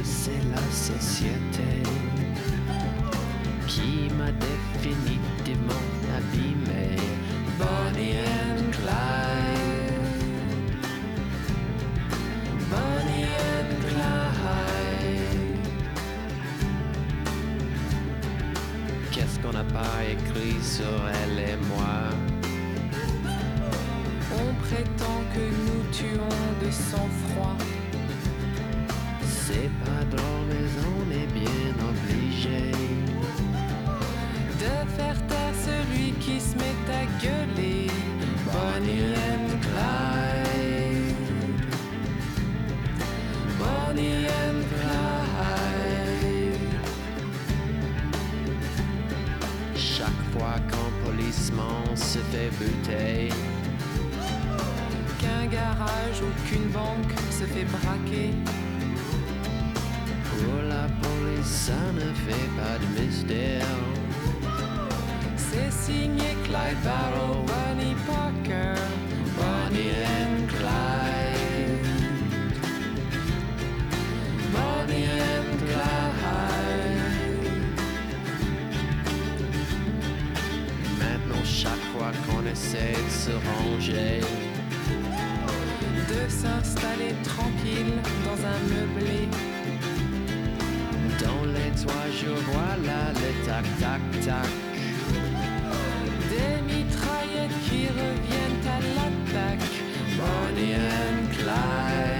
c'est la société qui m'a définitivement abîmé. Clyde Parker, Bonnie and Clyde. Bonnie and Clyde. Maintenant, chaque fois qu'on essaie de se ranger, De s'installer tranquille dans un meublé. dans les toits, je vois là le tac-tac-tac. Des qui reviennent à l'attaque. Bonnie and Clyde.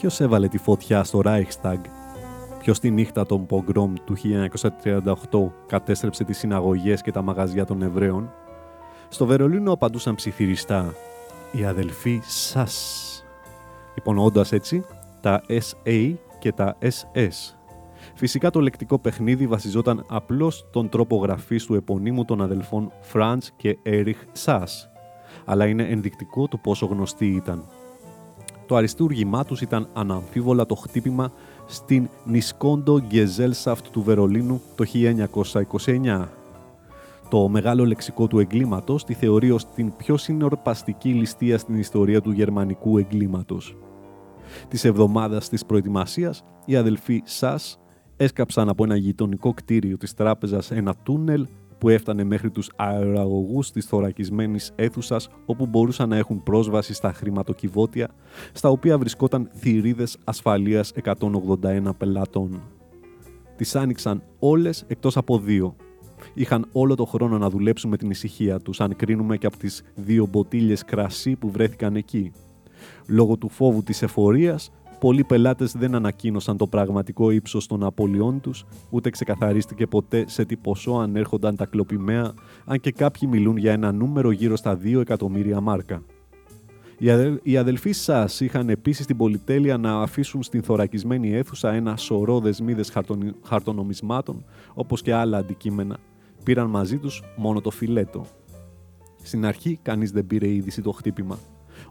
Ποιος έβαλε τη φωτιά στο Reichstag, ποιος τη νύχτα των Πογκρόμ του 1938 κατέστρεψε τις συναγωγές και τα μαγαζιά των Εβραίων, στο Βερολίνο απαντούσαν ψιθυριστά οι αδελφοί σας, υπονοώντας έτσι τα SA και τα SS. Φυσικά το λεκτικό παιχνίδι βασιζόταν απλώς στον τρόπο γραφής του επωνύμου των αδελφών Franz και Erich Sass, αλλά είναι ενδεικτικό του πόσο γνωστοί ήταν. Το αριστούργημά τους ήταν αναμφίβολα το χτύπημα στην Νισκόντο Gesellschaft του Βερολίνου το 1929. Το μεγάλο λεξικό του εγκλήματος τη θεωρεί ως την πιο συνορπαστική ληστεία στην ιστορία του γερμανικού εγκλήματος. Της εβδομάδας της προετοιμασίας, οι αδελφοί Σας έσκαψαν από ένα γειτονικό κτίριο της τράπεζας ένα τούνελ που έφτανε μέχρι τους αεραγωγούς της θωρακισμένης αίθουσας όπου μπορούσαν να έχουν πρόσβαση στα χρηματοκιβώτια στα οποία βρισκόταν θηρίδες ασφαλείας 181 πελατών. Τις άνοιξαν όλες εκτός από δύο. είχαν όλο το χρόνο να δουλέψουν με την ησυχία τους, αν κρίνουμε και από τις δύο μποτίλιες κρασί που βρέθηκαν εκεί. Λόγω του φόβου της εφορίας, πολλοί πελάτες δεν ανακοίνωσαν το πραγματικό ύψος των απολειών τους, ούτε ξεκαθαρίστηκε ποτέ σε τι ποσό ανέρχονταν τα κλοπημαία, αν και κάποιοι μιλούν για ένα νούμερο γύρω στα 2 εκατομμύρια μάρκα. Οι αδελφοί σας είχαν επίσης την πολυτέλεια να αφήσουν στην θωρακισμένη αίθουσα ένα σωρό δεσμίδες χαρτονομισμάτων, όπως και άλλα αντικείμενα. Πήραν μαζί τους μόνο το φιλέτο. Στην αρχή, κανείς δεν πήρε είδηση το χτύπημα.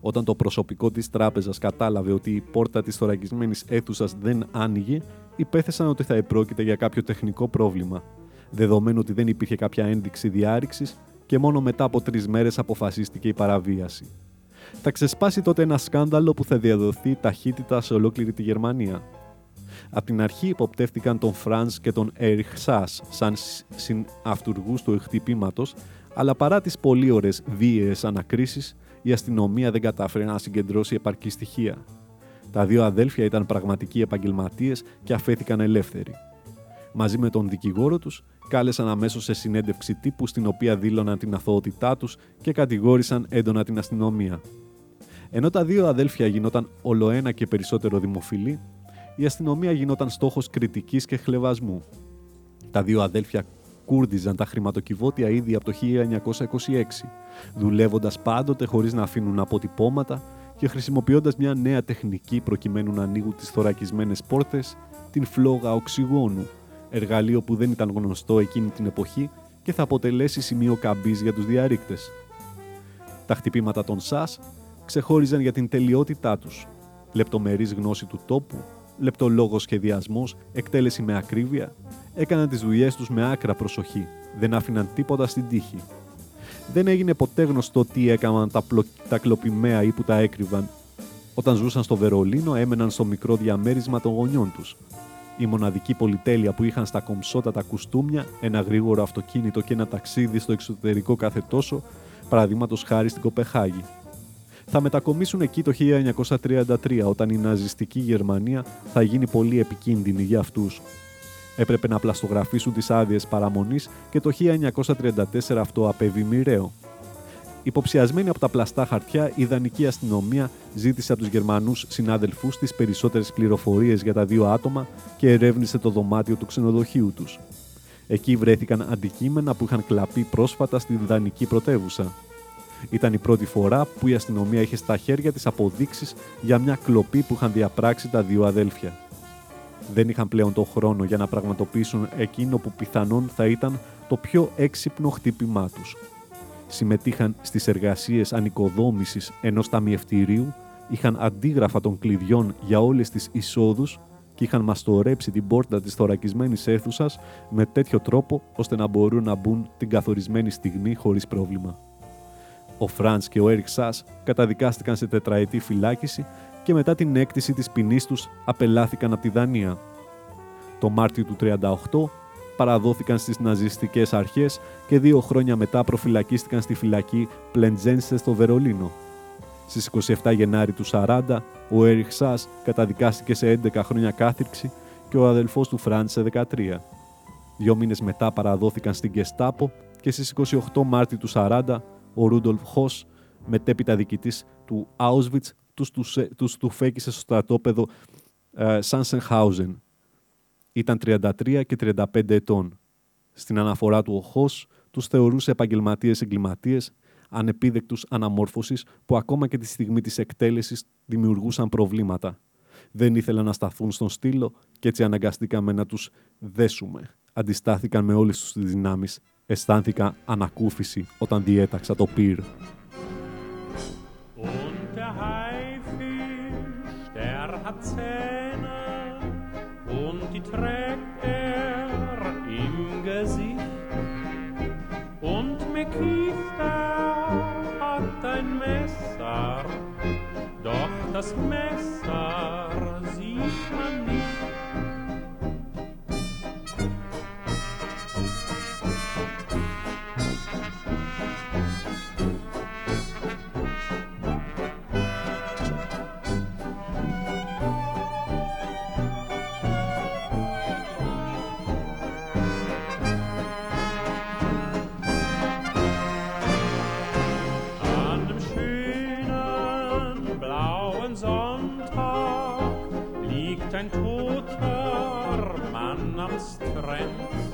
Όταν το προσωπικό της τράπεζας κατάλαβε ότι η πόρτα της θωρακισμένης αίθουσας δεν άνοιγε, υπέθεσαν ότι θα επρόκειται για κάποιο τεχνικό πρόβλημα. Δεδομένου ότι δεν υπήρχε κάποια ένδειξη διάρρηξης και μόνο μετά από τρεις μέρες αποφασίστηκε η παραβίαση θα ξεσπάσει τότε ένα σκάνδαλο που θα διαδοθεί ταχύτατα σε ολόκληρη τη Γερμανία. Από την αρχή υποπτεύτηκαν τον Φραντς και τον Έριχ Σάς σαν συναυτουργούς του χτυπήματος, αλλά παρά τις πολύωρες βίαιες ανακρίσεις, η αστυνομία δεν κατάφερε να συγκεντρώσει επαρκή στοιχεία. Τα δύο αδέλφια ήταν πραγματικοί επαγγελματίες και αφέθηκαν ελεύθεροι. Μαζί με τον δικηγόρο τους, κάλεσαν αμέσως σε συνέντευξη τύπου στην οποία δήλωναν την αθωότητά τους και κατηγόρησαν έντονα την αστυνομία. Ενώ τα δύο αδέλφια γινόταν ολοένα και περισσότερο δημοφιλή, η αστυνομία γινόταν στόχος κριτικής και χλεβασμού. Τα δύο αδέλφια κούρδιζαν τα χρηματοκιβώτια ήδη από το 1926, δουλεύοντας πάντοτε χωρίς να αφήνουν αποτυπώματα και χρησιμοποιώντας μια νέα τεχνική προκειμένου να ανοίγουν τις θωρακισμένες πόρτες, την φλόγα οξυγόνου, εργαλείο που δεν ήταν γνωστό εκείνη την εποχή και θα αποτελέσει σημείο καμπής για τους διαρρήκτες. Τα χτυπήματα των ΣΑΣ ξεχώριζαν για την τελειότητά τους. Λεπτομερής γνώση του τόπου, λεπτολόγος σχεδιασμός, εκτέλεση με ακρίβεια, έκαναν τις δουλειές τους με άκρα προσοχή, δεν άφηναν τίποτα στην τύχη. Δεν έγινε ποτέ γνωστό τι έκαναν τα, πλο... τα κλοπημαία ή που τα έκρυβαν. Όταν ζούσαν στο Βερολίνο έμεναν στο μικρό διαμέρισμα των γονιών τους. Η μοναδική πολυτέλεια που είχαν στα κομψότατα κουστούμια, ένα γρήγορο αυτοκίνητο και ένα ταξίδι στο εξωτερικό κάθε τόσο, παραδείγματος χάρη στην Κοπεχάγη θα μετακομίσουν εκεί το 1933 όταν η ναζιστική Γερμανία θα γίνει πολύ επικίνδυνη για αυτούς. Έπρεπε να πλαστογραφήσουν τις άδειες παραμονής και το 1934 αυτό απέβη μοιραίο. Υποψιασμένη από τα πλαστά χαρτιά, η ιδανική αστυνομία ζήτησε από τους Γερμανούς συνάδελφούς τις περισσότερες πληροφορίες για τα δύο άτομα και ερεύνησε το δωμάτιο του ξενοδοχείου τους. Εκεί βρέθηκαν αντικείμενα που είχαν κλαπεί πρόσφατα στην ιδανική πρωτεύουσα. Ήταν η πρώτη φορά που η αστυνομία είχε στα χέρια της αποδείξεις για μια κλοπή που είχαν διαπράξει τα δύο αδέλφια. Δεν είχαν πλέον το χρόνο για να πραγματοποιήσουν εκείνο που πιθανόν θα ήταν το πιο έξυπνο χτύπημά τους. Συμμετείχαν στις εργασίες ανοικοδόμησης ενός ταμιευτηρίου, είχαν αντίγραφα των κλειδιών για όλες τις εισόδους και είχαν μαστορέψει την πόρτα της θωρακισμένης αίθουσας με τέτοιο τρόπο ώστε να μπορούν να μπουν την καθορισμένη στιγμή χωρίς πρόβλημα. Ο Φραντς και ο Έριξ Σάς καταδικάστηκαν σε τετραετή φυλάκιση και μετά την έκτηση της ποινής τους απελάθηκαν από τη Δανία. Το Μάρτιο του 1938 παραδόθηκαν στις ναζιστικές αρχές και δύο χρόνια μετά προφυλακίστηκαν στη φυλακή Πλεντζένσε στο Βερολίνο. Στις 27 Γενάρη του 1940, ο Έριχ Σάς καταδικάστηκε σε 11 χρόνια κάθυρξη και ο αδελφός του Φραντς σε 13. Δύο μήνες μετά παραδόθηκαν στην Γκεστάπο και στις 28 Μάρτη του 1940 ο Ρούντολφ Χος, μετέπειτα διοικητής του Auschwitz, τους, τους, τους του φέκησε στο στρατόπεδο ε, Σάνσενχάουζεν. Ήταν 33 και 35 ετών. Στην αναφορά του ο Χος τους θεωρούσε επαγγελματίες εγκληματίες, ανεπίδεκτους αναμόρφωσης που ακόμα και τη στιγμή της εκτέλεσης δημιουργούσαν προβλήματα. Δεν ήθελαν να σταθούν στον στήλο και έτσι αναγκαστήκαμε να τους δέσουμε. Αντιστάθηκαν με όλες τους τις δυνάμεις Αισθάνθηκα ανακούφιση όταν διέταξα το πυρ. friends.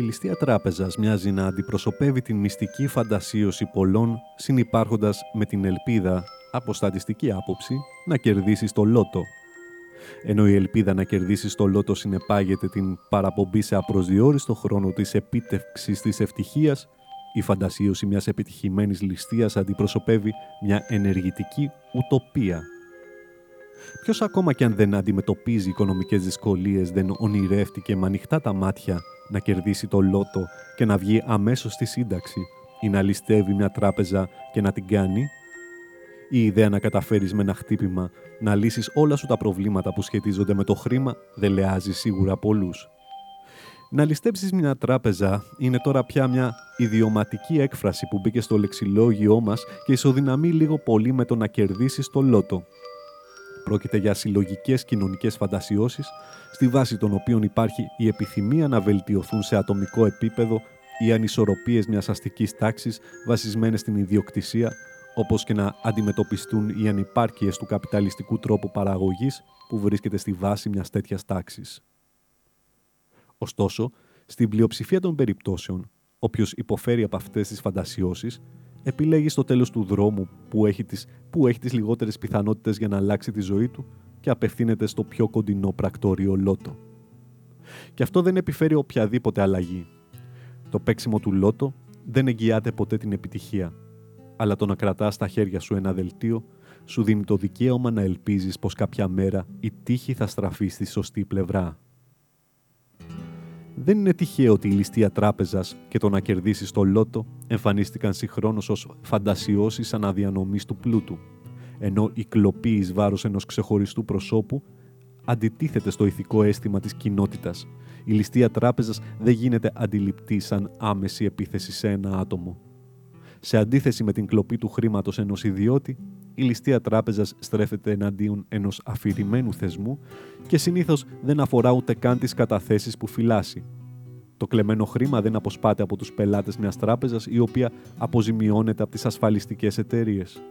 Η ληστεία τράπεζας μοιάζει να αντιπροσωπεύει την μυστική φαντασίωση πολλών, συνυπάρχοντας με την ελπίδα, από στατιστική άποψη, να κερδίσεις το λότο. Ενώ η ελπίδα να κερδίσεις το λότο συνεπάγεται την παραπομπή σε απροσδιόριστο χρόνο της επίτευξης της ευτυχίας, η φαντασίωση μιας επιτυχημένης ληστείας αντιπροσωπεύει μια ενεργητική ουτοπία. Ποιος ακόμα και αν δεν αντιμετωπίζει οικονομικές δυσκολίες δεν ονειρεύτηκε με ανοιχτά τα μάτια να κερδίσει το λότο και να βγει αμέσως στη σύνταξη ή να ληστεύει μια τράπεζα και να την κάνει; Η ιδέα να καταφέρεις με ένα χτύπημα να λύσεις όλα σου τα προβλήματα που σχετίζονται με το χρήμα δεν λεάζει σίγουρα πολλούς. Να ληστέψεις μια τράπεζα είναι τώρα πια μια ιδιωματική έκφραση που μπήκε στο λεξιλόγιό μας και ισοδυναμεί λίγο πολύ με το να κερδίσεις το λότο. Πρόκειται για συλλογικές κοινωνικές φαντασιώσεις, στη βάση των οποίων υπάρχει η επιθυμία να βελτιωθούν σε ατομικό επίπεδο οι ανισορροπίες μιας αστικής τάξης βασισμένες στην ιδιοκτησία, όπως και να αντιμετωπιστούν οι ανυπάρκειες του καπιταλιστικού τρόπου παραγωγής που βρίσκεται στη βάση μιας τέτοιας τάξης. Ωστόσο, στην πλειοψηφία των περιπτώσεων, όποιος υποφέρει από αυτές τις φαντασιώσεις, επιλέγει στο τέλος του δρόμου που έχει τις, που έχει τις λιγότερες πιθανότητες για να αλλάξει τη ζωή του και απευθύνεται στο πιο κοντινό πρακτόριο λότο. Και αυτό δεν επιφέρει οποιαδήποτε αλλαγή. Το παίξιμο του λότο δεν εγγυάται ποτέ την επιτυχία, αλλά το να κρατάς στα χέρια σου ένα δελτίο σου δίνει το δικαίωμα να ελπίζεις πως κάποια μέρα η τύχη θα στραφεί στη σωστή πλευρά. Δεν είναι τυχαίο ότι η ληστεία τράπεζας και το να κερδίσεις το λότο εμφανίστηκαν συγχρόνως ως φαντασιώσεις αναδιανομής του πλούτου, ενώ η κλοπή εις βάρος ενός ξεχωριστού προσώπου αντιτίθεται στο ηθικό αίσθημα της κοινότητας. Η ληστεία τράπεζας δεν γίνεται αντιληπτή σαν άμεση επίθεση σε ένα άτομο. Σε αντίθεση με την κλοπή του χρήματος ενός ιδιώτη, η ληστεία τράπεζας στρέφεται εναντίον ενός αφηρημένου θεσμού και συνήθως δεν αφορά ούτε καν τις καταθέσεις που φυλάσσει. Το κλεμμένο χρήμα δεν αποσπάται από τους πελάτες μιας τράπεζας η οποία αποζημιώνεται από τις ασφαλιστικές εταιρείες.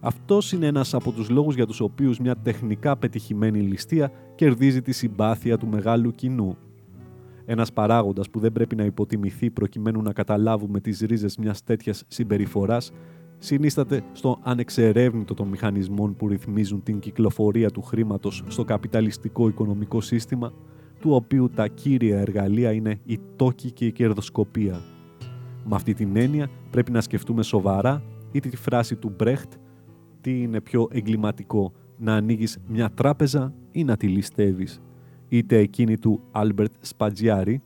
Αυτός είναι ένας από τους λόγους για τους οποίους μια τεχνικά πετυχημένη ληστεία κερδίζει τη συμπάθεια του μεγάλου κοινού. Ένας παράγοντας που δεν πρέπει να υποτιμηθεί προκειμένου να καταλάβουμε τις ρίζες μιας τέτοιας συμπεριφοράς συνίσταται στο ανεξερεύνητο των μηχανισμών που ρυθμίζουν την κυκλοφορία του χρήματος στο καπιταλιστικό οικονομικό σύστημα, του οποίου τα κύρια εργαλεία είναι η τόκη και η κερδοσκοπία. Με αυτή την έννοια πρέπει να σκεφτούμε σοβαρά είτε τη φράση του Μπρέχτ τι είναι πιο εγκληματικό, να ανοίγεις μια τράπεζα ή να τη ληστεύεις, είτε εκείνη του Άλμπερτ Σπατζιάρη,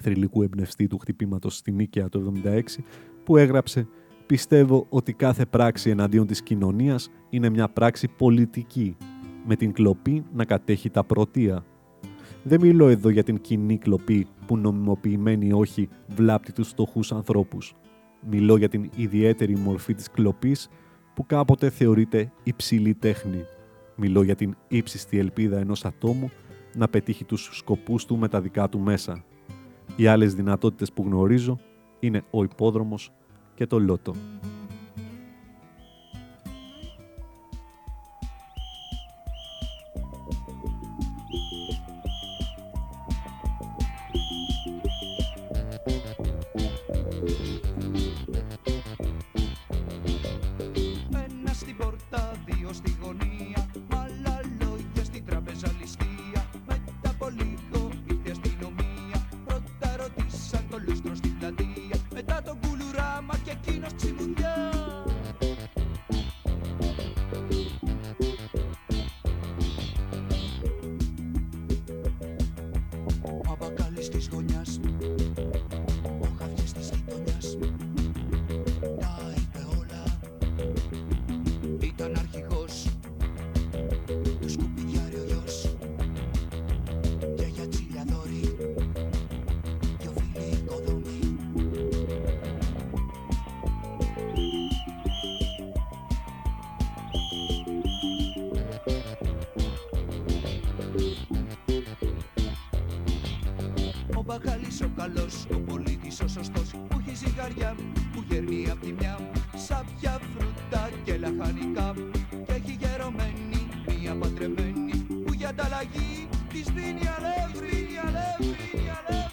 θρυλικού εμπνευστή του χτυπήματος στη Νίκαια το 1976, που έγραψε «Πιστεύω ότι κάθε πράξη εναντίον της κοινωνίας είναι μια πράξη πολιτική, με την κλοπή να κατέχει τα πρωτεία». Δεν μιλώ εδώ για την κοινή κλοπή που νομιμοποιημένη όχι βλάπτει τους φτωχούς ανθρώπους. Μιλώ για την ιδιαίτερη μορφή της κλοπής που κάποτε θεωρείται υψηλή τέχνη. Μιλώ για την ύψιστη ελπίδα ενός ατόμου να πετύχει τους σκοπούς του με τα δικά του μέσα. Οι άλλες δυνατότητες που γνωρίζω είναι ο υπόδρομος και το λότο. Ο μπακάλης ο καλός, ο πολίτης ο σωστός που έχει ζυγαριά, που γέρνει απ' τη μια σάπια φρούτα και λαχανικά. Και έχει γερωμένη μία παντρεμένη που για ανταλλαγή της δίνει αλεύρι, αλεύρι, αλεύρι,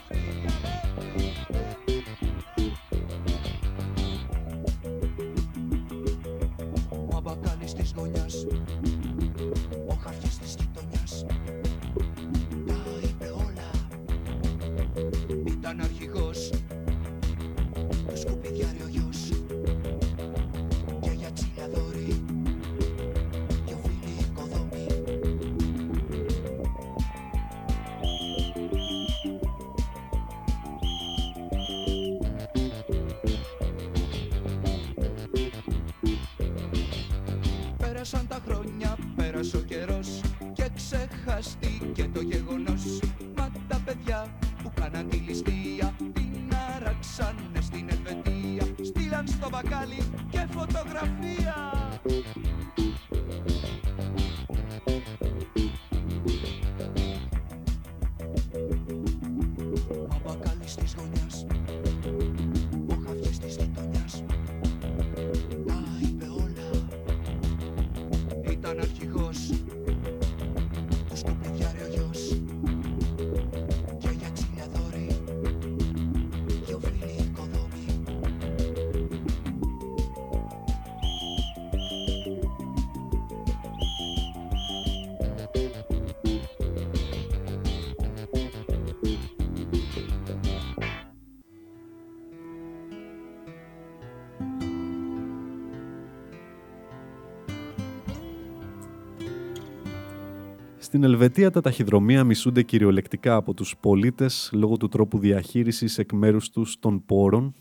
Στην Ελβετία τα ταχυδρομεία μισούνται κυριολεκτικά από τους πολίτες λόγω του τρόπου διαχείρισης εκ μέρους τους των πόρων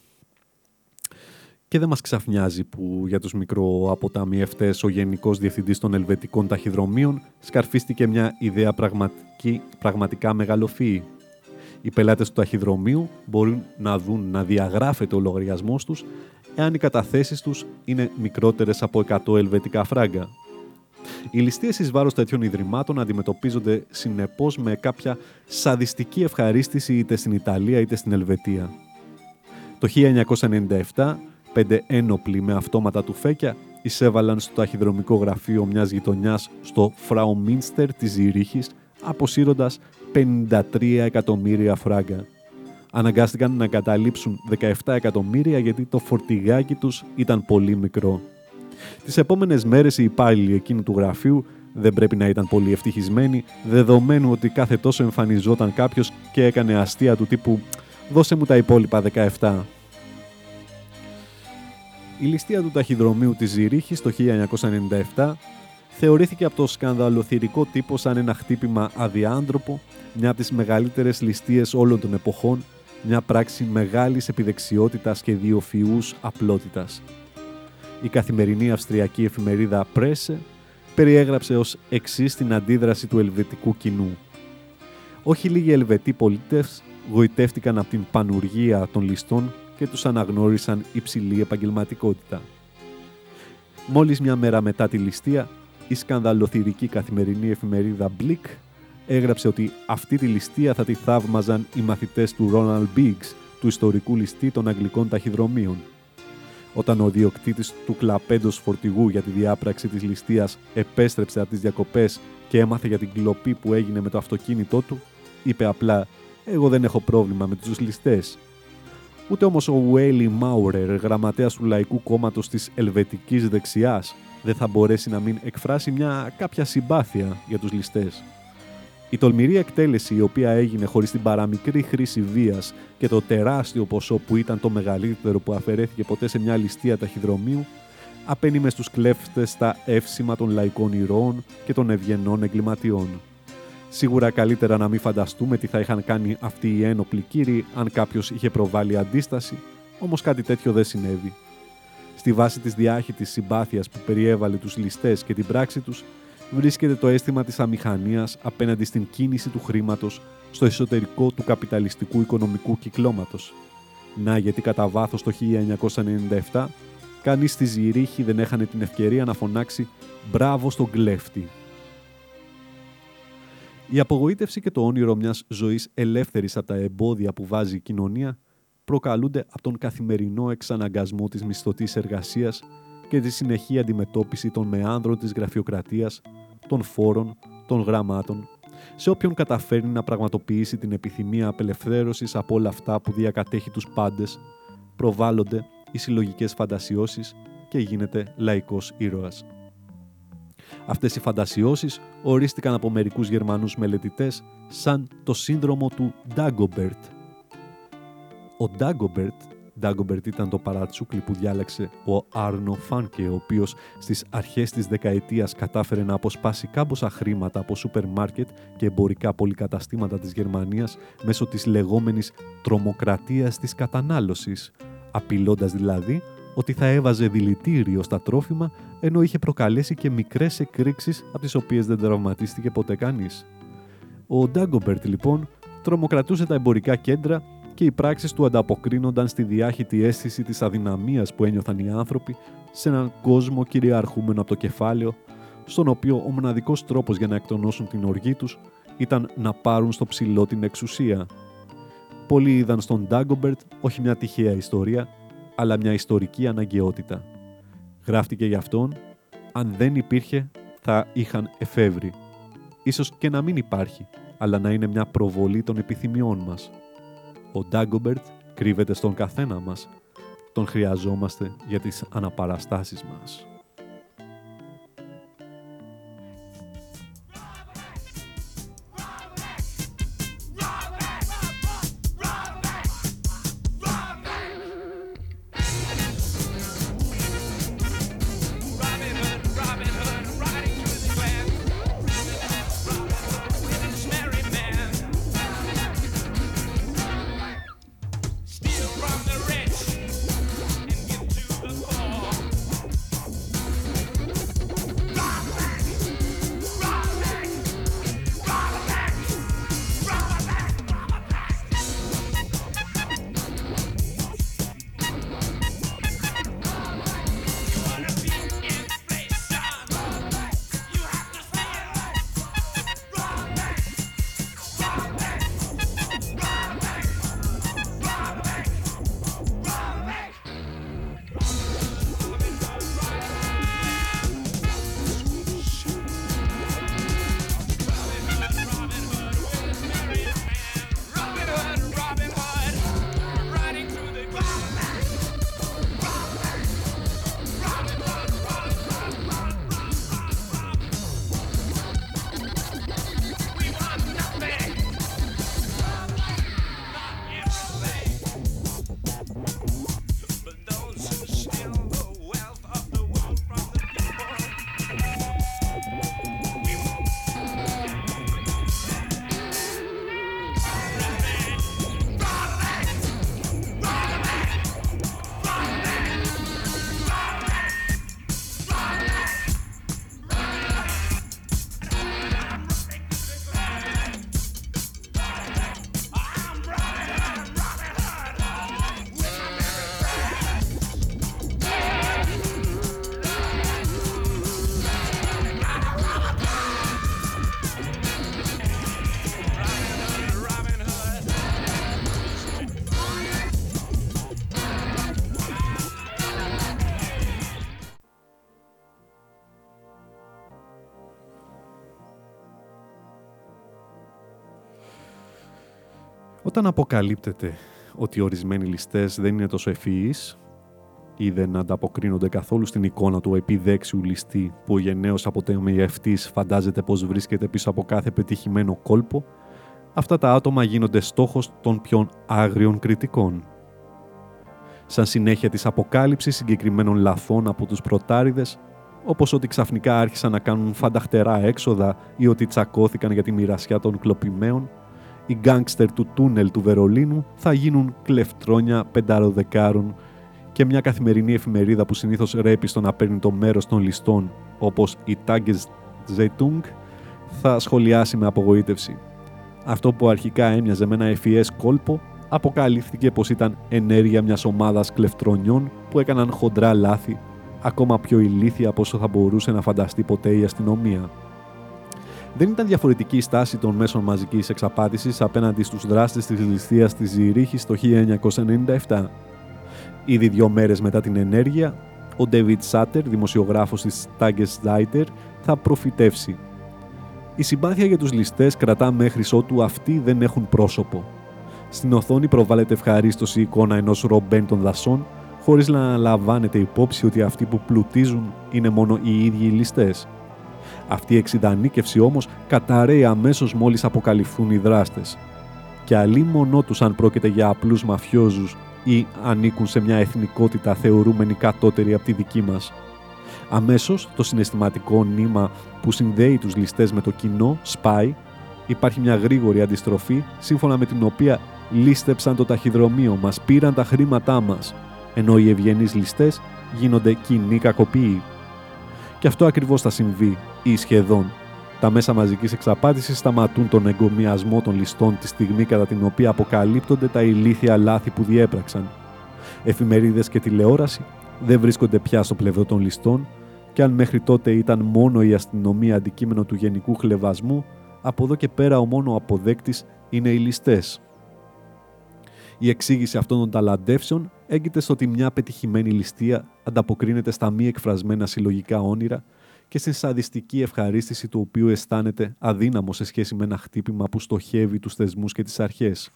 και δεν μας ξαφνιάζει που για τους μικροαποταμιευτές ο Γενικός Διευθυντής των Ελβετικών Ταχυδρομείων σκαρφίστηκε μια ιδέα πραγματική, πραγματικά μεγαλοφύη. Οι πελάτες του ταχυδρομείου μπορούν να δουν να διαγράφεται ο λογαριασμός τους εάν οι καταθέσεις τους είναι μικρότερες από 100 ελβετικά φράγκα. Οι ληστείες εις βάρος τέτοιων ιδρυμάτων αντιμετωπίζονται συνεπώς με κάποια σαδιστική ευχαρίστηση είτε στην Ιταλία είτε στην Ελβετία. Το 1997, πέντε ένοπλοι με αυτόματα του φέκια εισέβαλαν στο ταχυδρομικό γραφείο μιας γειτονιάς στο Φραουμίνστερ της Ζηρίχης, αποσύροντας 53 εκατομμύρια φράγκα. αναγκάστηκαν να καταλήψουν 17 εκατομμύρια γιατί το φορτηγάκι τους ήταν πολύ μικρό. Τις επόμενες μέρες οι υπάλληλοι εκείνου του γραφείου δεν πρέπει να ήταν πολύ ευτυχισμένοι, δεδομένου ότι κάθε τόσο εμφανιζόταν κάποιος και έκανε αστεία του τύπου «Δώσε μου τα υπόλοιπα 17». Η ληστεία του ταχυδρομείου της Ζηρίχης το 1997 θεωρήθηκε από το σκανδαλοθυρικό τύπο σαν ένα χτύπημα αδιάντροπο, μια από τις μεγαλύτερες ληστείες όλων των εποχών, μια πράξη μεγάλης επιδεξιότητας και διοφυούς απλότητας. Η καθημερινή αυστριακή εφημερίδα Presse περιέγραψε ως εξής την αντίδραση του ελβετικού κοινού. Όχι λίγοι Ελβετοί πολίτες γοητεύτηκαν από την πανουργία των ληστών και τους αναγνώρισαν υψηλή επαγγελματικότητα. Μόλις μια μέρα μετά τη ληστεία, η σκανδαλοθυρική καθημερινή εφημερίδα Blick έγραψε ότι αυτή τη ληστεία θα τη θαύμαζαν οι μαθητές του Ronald Biggs, του ιστορικού ληστή των Αγγλικών ταχυδρομείων. Όταν ο διοκτήτης του κλαπέντος φορτηγού για τη διάπραξη της ληστείας επέστρεψε από τις διακοπές και έμαθε για την κλοπή που έγινε με το αυτοκίνητό του, είπε απλά «Εγώ δεν έχω πρόβλημα με τους ληστές». Ούτε όμως ο Βουέλι Μάουρερ, γραμματέας του Λαϊκού Κόμματος της Ελβετικής Δεξιάς, δεν θα μπορέσει να μην εκφράσει μια κάποια συμπάθεια για τους ληστές. Η τολμηρή εκτέλεση η οποία έγινε χωρίς την παραμικρή χρήση βίας και το τεράστιο ποσό που ήταν το μεγαλύτερο που αφαιρέθηκε ποτέ σε μια ληστεία ταχυδρομείου απένιμε στους κλέφτες τα εύσημα των λαϊκών ηρώων και των ευγενών εγκληματιών. Σίγουρα καλύτερα να μην φανταστούμε τι θα είχαν κάνει αυτοί οι ένοπλοι κύριοι αν κάποιος είχε προβάλει αντίσταση, όμως κάτι τέτοιο δεν συνέβη. Στη βάση της διάχυτης συμπάθειας που περιέβαλε τους ληστές και την πράξη τους, βρίσκεται το αίσθημα της αμηχανίας απέναντι στην κίνηση του χρήματος στο εσωτερικό του καπιταλιστικού οικονομικού κυκλώματος. Να γιατί κατά βάθος το 1997 κανείς στη Ζηρίχη δεν έχανε την ευκαιρία να φωνάξει «Μπράβο στον κλέφτη». Η απογοήτευση και το όνειρο μιας ζωής ελεύθερης από τα εμπόδια που βάζει η κοινωνία προκαλούνται από τον καθημερινό εξαναγκασμό της μισθωτής εργασίας και τη συνεχή αντιμετώπιση των μεάνδρων της γραφειοκρατίας, των φόρων, των γραμμάτων, σε όποιον καταφέρνει να πραγματοποιήσει την επιθυμία απελευθέρωσης από όλα αυτά που διακατέχει τους πάντες, προβάλλονται οι συλλογικές φαντασιώσεις και γίνεται λαϊκός ήρωας. Αυτές οι φαντασιώσεις ορίστηκαν από μερικούς Γερμανούς μελετητές σαν το σύνδρομο του Dagobert. Ο Dagobert Ντάγκομπερτ ήταν το παρατσούκλι που διάλεξε ο Άρνο Φάνκε, ο οποίος στις αρχές της δεκαετίας κατάφερε να αποσπάσει κάμποσα χρήματα από σούπερ μάρκετ και εμπορικά πολυκαταστήματα της Γερμανίας μέσω της λεγόμενης τρομοκρατίας της κατανάλωσης, απειλώντας δηλαδή ότι θα έβαζε δηλητήριο στα τρόφιμα ενώ είχε προκαλέσει και μικρές εκρήξεις από τις οποίες δεν τραυματίστηκε ποτέ κανείς. Ο Ντάγκομπερτ λοιπόν τρομοκρατούσε τα εμπορικά κέντρα και οι πράξεις του ανταποκρίνονταν στη διάχυτη αίσθηση της αδυναμίας που ένιωθαν οι άνθρωποι σε έναν κόσμο κυριαρχούμενο από το κεφάλαιο, στον οποίο ο μοναδικός τρόπος για να εκτονώσουν την οργή τους ήταν να πάρουν στο ψηλό την εξουσία. Πολλοί είδαν στον Ντάγκομπερτ όχι μια τυχαία ιστορία, αλλά μια ιστορική αναγκαιότητα. Γράφτηκε για αυτόν, αν δεν υπήρχε θα είχαν εφεύρει. Ίσως και να μην υπάρχει, αλλά να είναι μια προβολή των επιθυμιών μας. Ο Ντάγκομπερτ κρύβεται στον καθένα μας. Τον χρειαζόμαστε για τις αναπαραστάσεις μας. Όταν αποκαλύπτεται ότι ορισμένοι ληστές δεν είναι τόσο ευφυείς ή δεν ανταποκρίνονται καθόλου στην εικόνα του επιδέξιου ληστή που ο γενναίος αποτεμιευτής φαντάζεται πως βρίσκεται πίσω από κάθε πετυχημένο κόλπο, αυτά τα άτομα γίνονται στόχος των πιο άγριων κριτικών. Σαν συνέχεια της αποκάλυψης συγκεκριμένων λαθών από τους προτάριδες, όπως ότι ξαφνικά άρχισαν να κάνουν φανταχτερά έξοδα ή ότι τσακώθηκαν για τη μοιρασιά των κλοπημαίων, οι γκάγκστερ του τούνελ του Βερολίνου θα γίνουν κλεφτρόνια πενταροδεκάρων και μια καθημερινή εφημερίδα που συνήθως ρέπει στο να παίρνει το μέρος των ληστών όπως η Tages Zeitung θα σχολιάσει με απογοήτευση. Αυτό που αρχικά έμοιαζε με ένα ευφυές κόλπο αποκαλύφθηκε πως ήταν ενέργεια μιας ομάδας κλεφτρονιών που έκαναν χοντρά λάθη ακόμα πιο ηλίθια από όσο θα μπορούσε να φανταστεί ποτέ η αστυνομία. Δεν ήταν διαφορετική η στάση των μέσων μαζικής εξαπάτησης απέναντι στους δράστες της ληστεία της Ζηρίχη το 1997. Ήδη δύο μέρες μετά την ενέργεια, ο David Σάτερ, δημοσιογράφος της Tages Zeiter, θα προφητεύσει. Η συμπάθεια για τους ληστές κρατά μέχρι ότου αυτοί δεν έχουν πρόσωπο. Στην οθόνη προβάλλεται ευχαρίστως η εικόνα ενός ρομπέν των δασών, χωρίς να λαμβάνεται υπόψη ότι αυτοί που πλουτίζουν είναι μόνο οι ίδιοι οι ληστές. Αυτή η εξειδανίκευση όμως καταραίει αμέσως μόλις αποκαλυφθούν οι δράστες. Και αλλή μονό τους αν πρόκειται για απλούς μαφιόζους ή ανήκουν σε μια εθνικότητα θεωρούμενη κατώτερη από τη δική μας. Αμέσως το συναισθηματικό νήμα που συνδέει τους ληστές με το κοινό σπάει, υπάρχει μια γρήγορη αντιστροφή σύμφωνα με την οποία λίστεψαν το ταχυδρομείο μας, πήραν τα χρήματά μας, ενώ οι ευγενείς ληστές γίνονται κοινοί κακοποιοί. Και αυτό ακριβώς θα συμβεί ή σχεδόν. Τα μέσα μαζικής εξαπάτησης σταματούν τον εγκομιασμό των ληστών τη στιγμή κατά την οποία αποκαλύπτονται τα ηλίθια λάθη που διέπραξαν. Εφημερίδες και τηλεόραση δεν βρίσκονται πια στο πλευρό των ληστών και αν μέχρι τότε ήταν μόνο η αστυνομία αντικείμενο του γενικού χλεβασμού, από εδώ και πέρα ο μόνο αποδέκτης είναι οι ληστές. Η εξήγηση αυτών των ταλαντεύσεων έγκυται στο ότι μια πετυχημένη ληστεία ανταποκρίνεται στα μη εκφρασμένα συλλογικά όνειρα και στην σαδιστική ευχαρίστηση του οποίου αισθάνεται αδύναμο σε σχέση με ένα χτύπημα που στοχεύει τους θεσμούς και τις αρχές.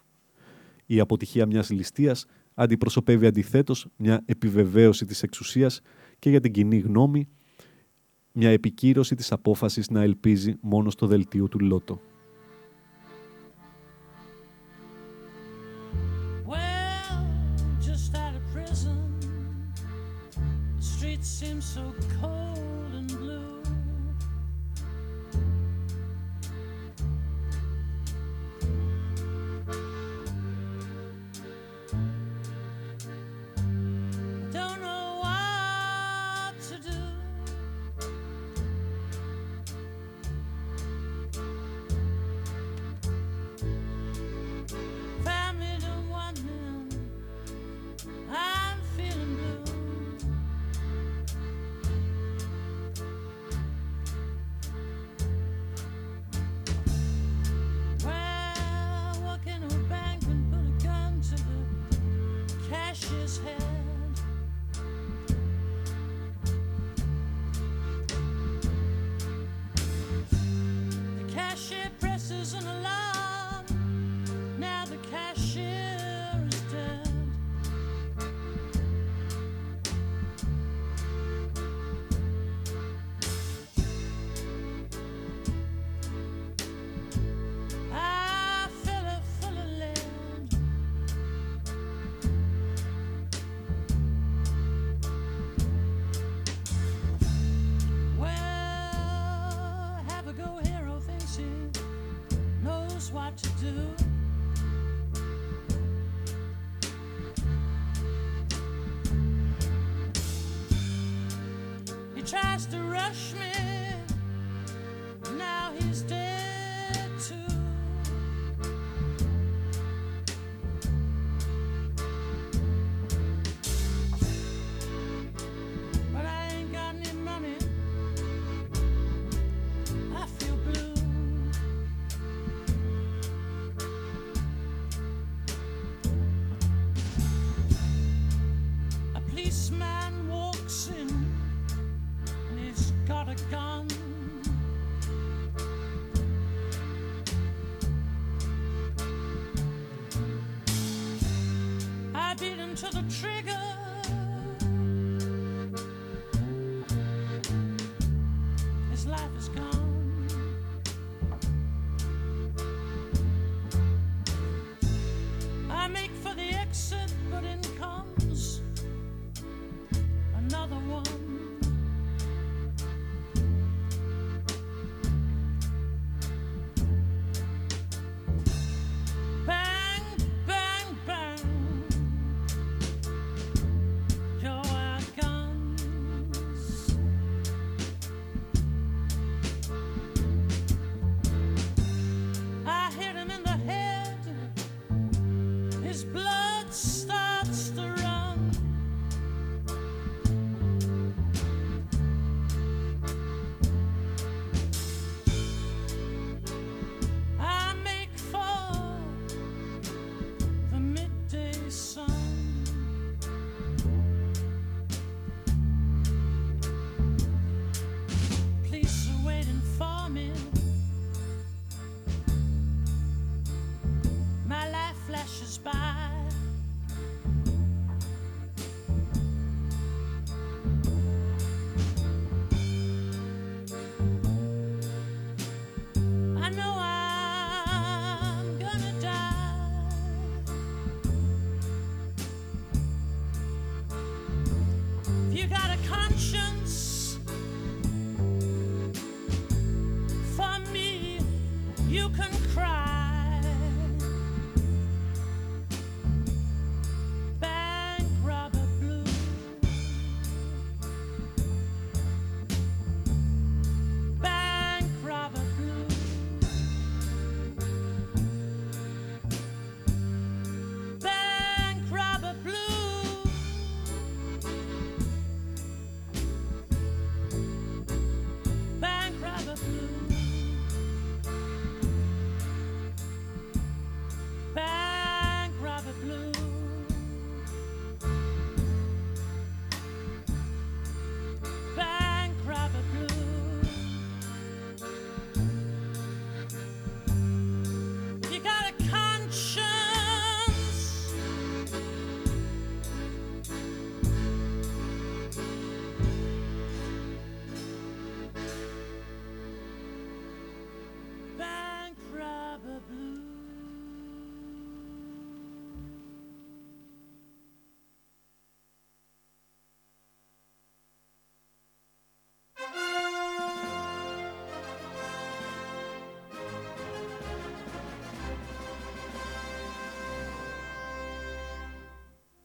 Η αποτυχία μιας ληστείας αντιπροσωπεύει αντιθέτως μια επιβεβαίωση της εξουσίας και για την κοινή γνώμη μια επικύρωση της απόφασης να ελπίζει μόνο στο δελτίο του Λότο. has to rush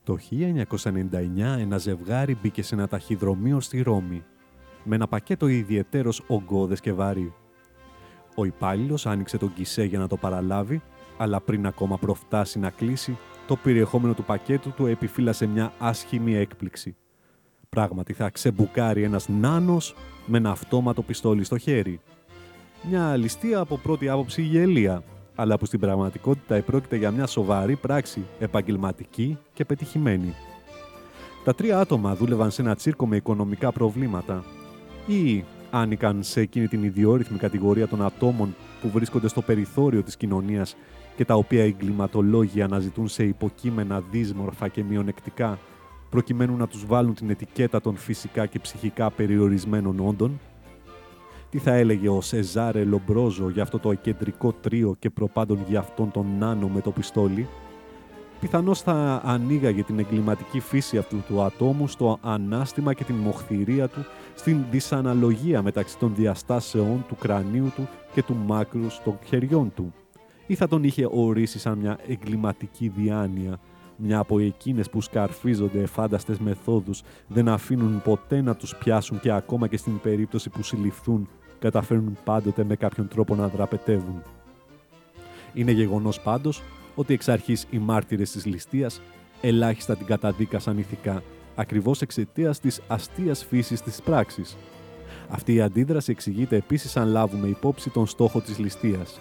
Το 1999 ένα ζευγάρι μπήκε σε ένα ταχυδρομείο στη Ρώμη με ένα πακέτο ιδιαιτέρως ογκώδες και βαρύ. Ο υπάλληλος άνοιξε τον κισέ για να το παραλάβει, αλλά πριν ακόμα προφτάσει να κλείσει, το περιεχόμενο του πακέτου του επιφύλασε μια άσχημη έκπληξη. Πράγματι θα ξεμπουκάρει ένας νάνος με ένα αυτόματο πιστόλι στο χέρι. Μια ληστεία από πρώτη άποψη γελία, αλλά που στην πραγματικότητα επρόκειται για μια σοβαρή πράξη, επαγγελματική και πετυχημένη. Τα τρία άτομα δούλευαν σε ένα τσίρκο με οικονομικά προβλήματα ή άνοικαν σε εκείνη την ιδιόρυθμη κατηγορία των ατόμων που βρίσκονται στο περιθώριο της κοινωνίας και τα οποία οι εγκληματολόγοι αναζητούν σε υποκείμενα δύσμορφα και μειονεκτικά προκειμένου να τους βάλουν την ετικέτα των φυσικά και ψυχικά περιορισμένων όντων. Τι θα έλεγε ο Σεζάρε Λομπρόζο για αυτό το κεντρικό τρίο και προπάντων για αυτόν τον Νάνο με το πιστόλι; Πιθανώς θα ανοίγαγε την εγκληματική φύση αυτού του ατόμου στο ανάστημα και την μοχθηρία του στην δυσαναλογία μεταξύ των διαστάσεών του κρανίου του και του μάκρου των χεριών του. Ή θα τον είχε ορίσει σαν μια εγκληματική διάνοια, μια από εκείνες που σκαρφίζονται εφάνταστες μεθόδους, δεν αφήνουν ποτέ να τους πιάσουν και ακόμα και στην περίπτωση που συλληφθούν, καταφέρνουν πάντοτε με κάποιον τρόπο να δραπετεύουν. Είναι γεγονός πάντως ότι εξ αρχής οι μάρτυρες της ληστείας ελάχιστα την καταδίκασαν ηθικά, ακριβώς εξαιτίας της αστείας φύσης της πράξης. Αυτή η αντίδραση εξηγείται επίσης αν λάβουμε υπόψη τον στόχο της ληστείας.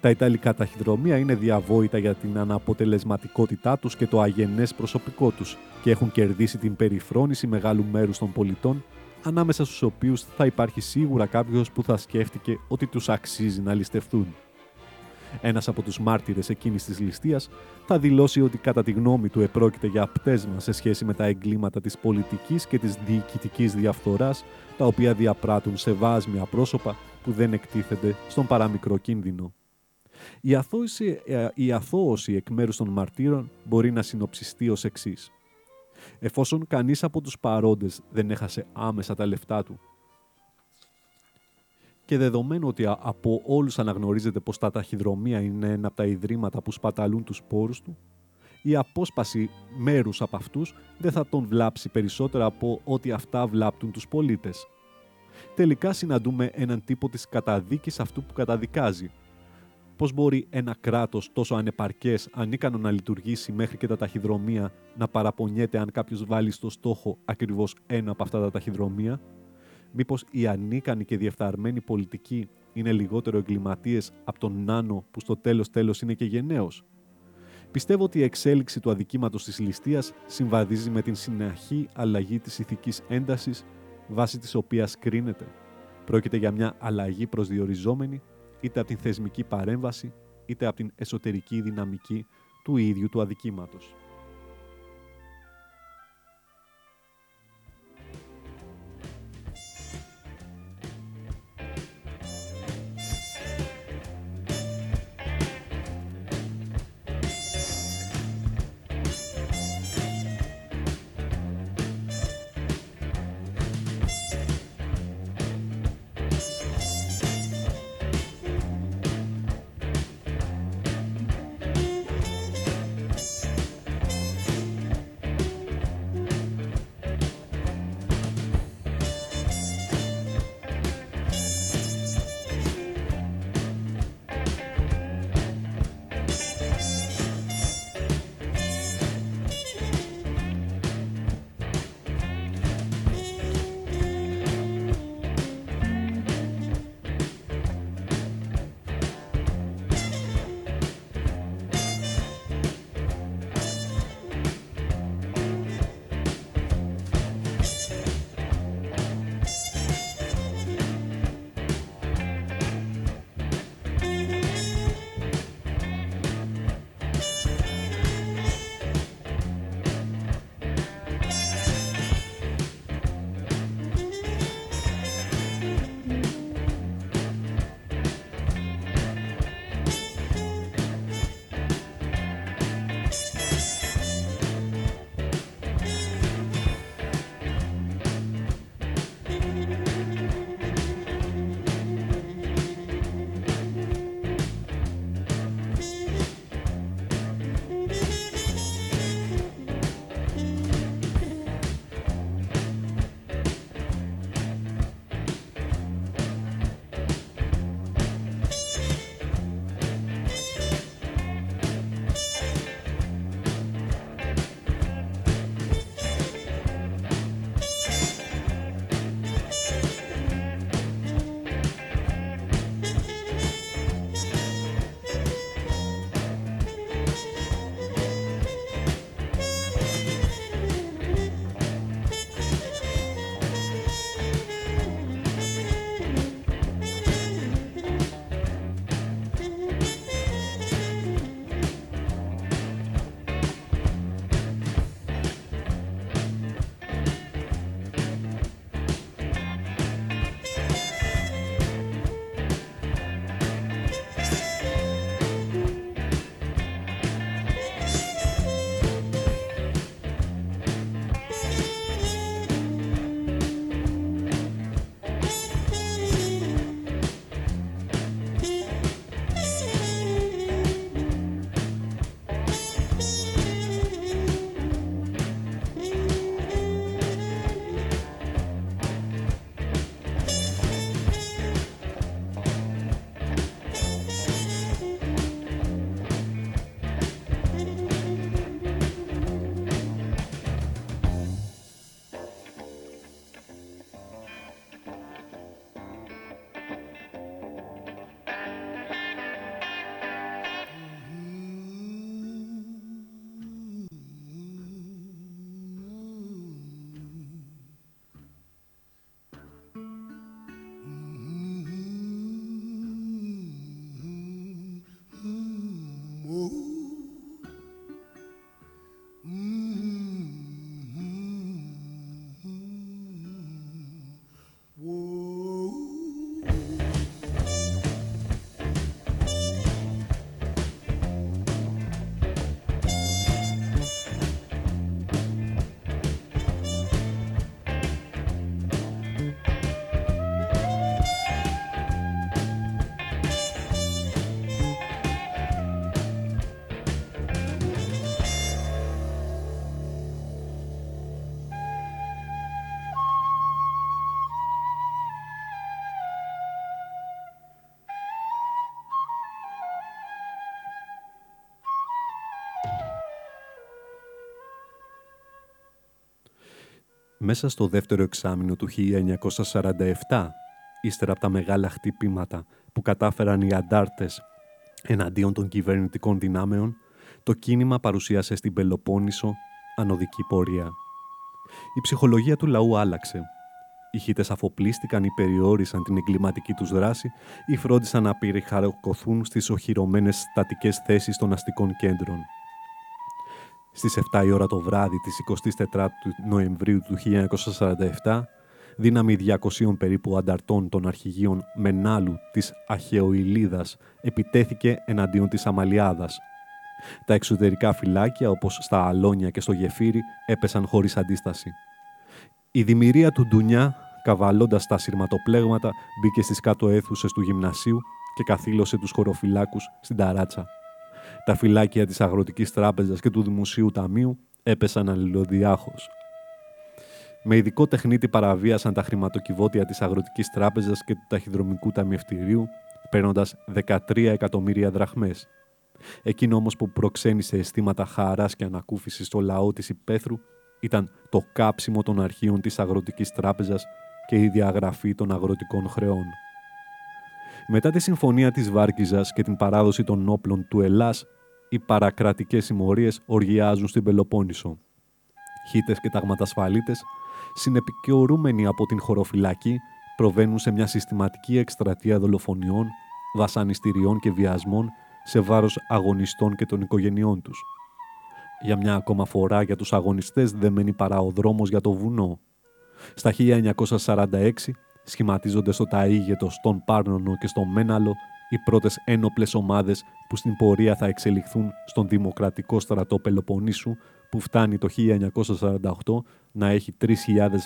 Τα Ιταλικά ταχυδρομεία είναι διαβόητα για την αναποτελεσματικότητά τους και το αγενές προσωπικό τους και έχουν κερδίσει την περιφρόνηση μεγάλου μέρους των πολιτών, ανάμεσα στους οποίους θα υπάρχει σίγουρα κάποιος που θα σκέφτηκε ότι τους αξίζει να ληστευτούν. Ένας από τους μάρτυρες εκείνης της ληστείας θα δηλώσει ότι κατά τη γνώμη του επρόκειται για πτέσμα σε σχέση με τα εγκλήματα της πολιτικής και της διοικητικής διαφθοράς, τα οποία διαπράττουν σε βάσμια πρόσωπα που δεν εκτίθενται στον παραμικρό κίνδυνο. Η αθώωση, ε, η αθώωση εκ μέρους των μαρτύρων μπορεί να συνοψιστεί ως εξής. Εφόσον κανείς από τους παρόντες δεν έχασε άμεσα τα λεφτά του και δεδομένου ότι από όλους αναγνωρίζεται πως τα ταχυδρομεία είναι ένα από τα ιδρύματα που σπαταλούν τους πόρους του, η απόσπαση μέρους από αυτούς δεν θα τον βλάψει περισσότερα από ότι αυτά βλάπτουν τους πολίτες. Τελικά συναντούμε έναν τύπο της καταδίκης αυτού που καταδικάζει. Πώς μπορεί ένα κράτος τόσο ανεπαρκές, ανίκανο να λειτουργήσει μέχρι και τα ταχυδρομεία, να παραπονιέται αν κάποιος βάλει στο στόχο ακριβώς ένα από αυτά τα ταχυδρομεία, Μήπως οι ανίκανοι και διεφθαρμένοι πολιτικοί είναι λιγότερο εγκληματίες από τον Νάνο που στο τέλος τέλος είναι και γενναίος; Πιστεύω ότι η εξέλιξη του αδικήματος της ληστείας συμβαδίζει με την συνεχή αλλαγή της ηθικής έντασης βάσει της οποίας κρίνεται. Πρόκειται για μια αλλαγή προσδιοριζόμενη είτε από την θεσμική παρέμβαση είτε από την εσωτερική δυναμική του ίδιου του αδικήματος. Μέσα στο δεύτερο εξάμεινο του 1947, ύστερα από τα μεγάλα χτυπήματα που κατάφεραν οι αντάρτες εναντίον των κυβερνητικών δυνάμεων, το κίνημα παρουσίασε στην Πελοπόννησο ανωδική πορεία. Η ψυχολογία του λαού άλλαξε. Οι χίτες αφοπλίστηκαν ή περιόρισαν την εγκληματική τους δράση ή φρόντισαν να περιχαρακωθούν στις οχυρωμένες στατικές θέσεις των αστικών κέντρων. Στις 7 η ώρα το βράδυ της 24 Νοεμβρίου του 1947, δύναμη 200 περίπου ανταρτών των αρχηγείων Μενάλου της Αχαιοηλίδας επιτέθηκε εναντίον της Αμαλιάδας. Τα εξωτερικά φυλάκια, όπως στα Αλόνια και στο Γεφύρι, έπεσαν χωρίς αντίσταση. Η δημιουργία του Ντουνιά, καβαλώντας τα σειρματοπλέγματα, μπήκε στις κάτω αίθουσες του γυμνασίου και καθήλωσε τους χωροφυλάκους στην ταράτσα. Τα φυλάκια της Αγροτικής Τράπεζας και του Δημοσίου Ταμείου έπεσαν αλληλοδιάχως. Με ειδικό τεχνίτη παραβίασαν τα χρηματοκιβώτια της Αγροτικής Τράπεζας και του Ταχυδρομικού Ταμιευτηρίου, παίρνοντας 13 εκατομμύρια δραχμές. Εκείνο όμως που προξένησε αισθήματα χαράς και ανακούφισης στο λαό της Υπέθρου ήταν το κάψιμο των αρχείων της Αγροτικής Τράπεζας και η διαγραφή των αγροτικών χρεών. Μετά τη συμφωνία της Βάρκιζας και την παράδοση των όπλων του Ελλάς, οι παρακρατικές συμμορίες οργιάζουν στην Πελοπόννησο. Χίτες και ταγματασφαλίτες, συνεπικαιωρούμενοι από την χωροφυλακή, προβαίνουν σε μια συστηματική εκστρατεία δολοφονιών, βασανιστήριων και βιασμών σε βάρος αγωνιστών και των οικογενειών τους. Για μια ακόμα φορά για τους αγωνιστές δεν μένει παρά ο δρόμος για το βουνό. Στα 1946 σχηματίζονται στο Ταΐγετο, στον Πάρνονο και στο Μέναλο οι πρώτες ένοπλες ομάδες που στην πορεία θα εξελιχθούν στον Δημοκρατικό Στρατό Πελοποννήσου που φτάνει το 1948 να έχει 3.000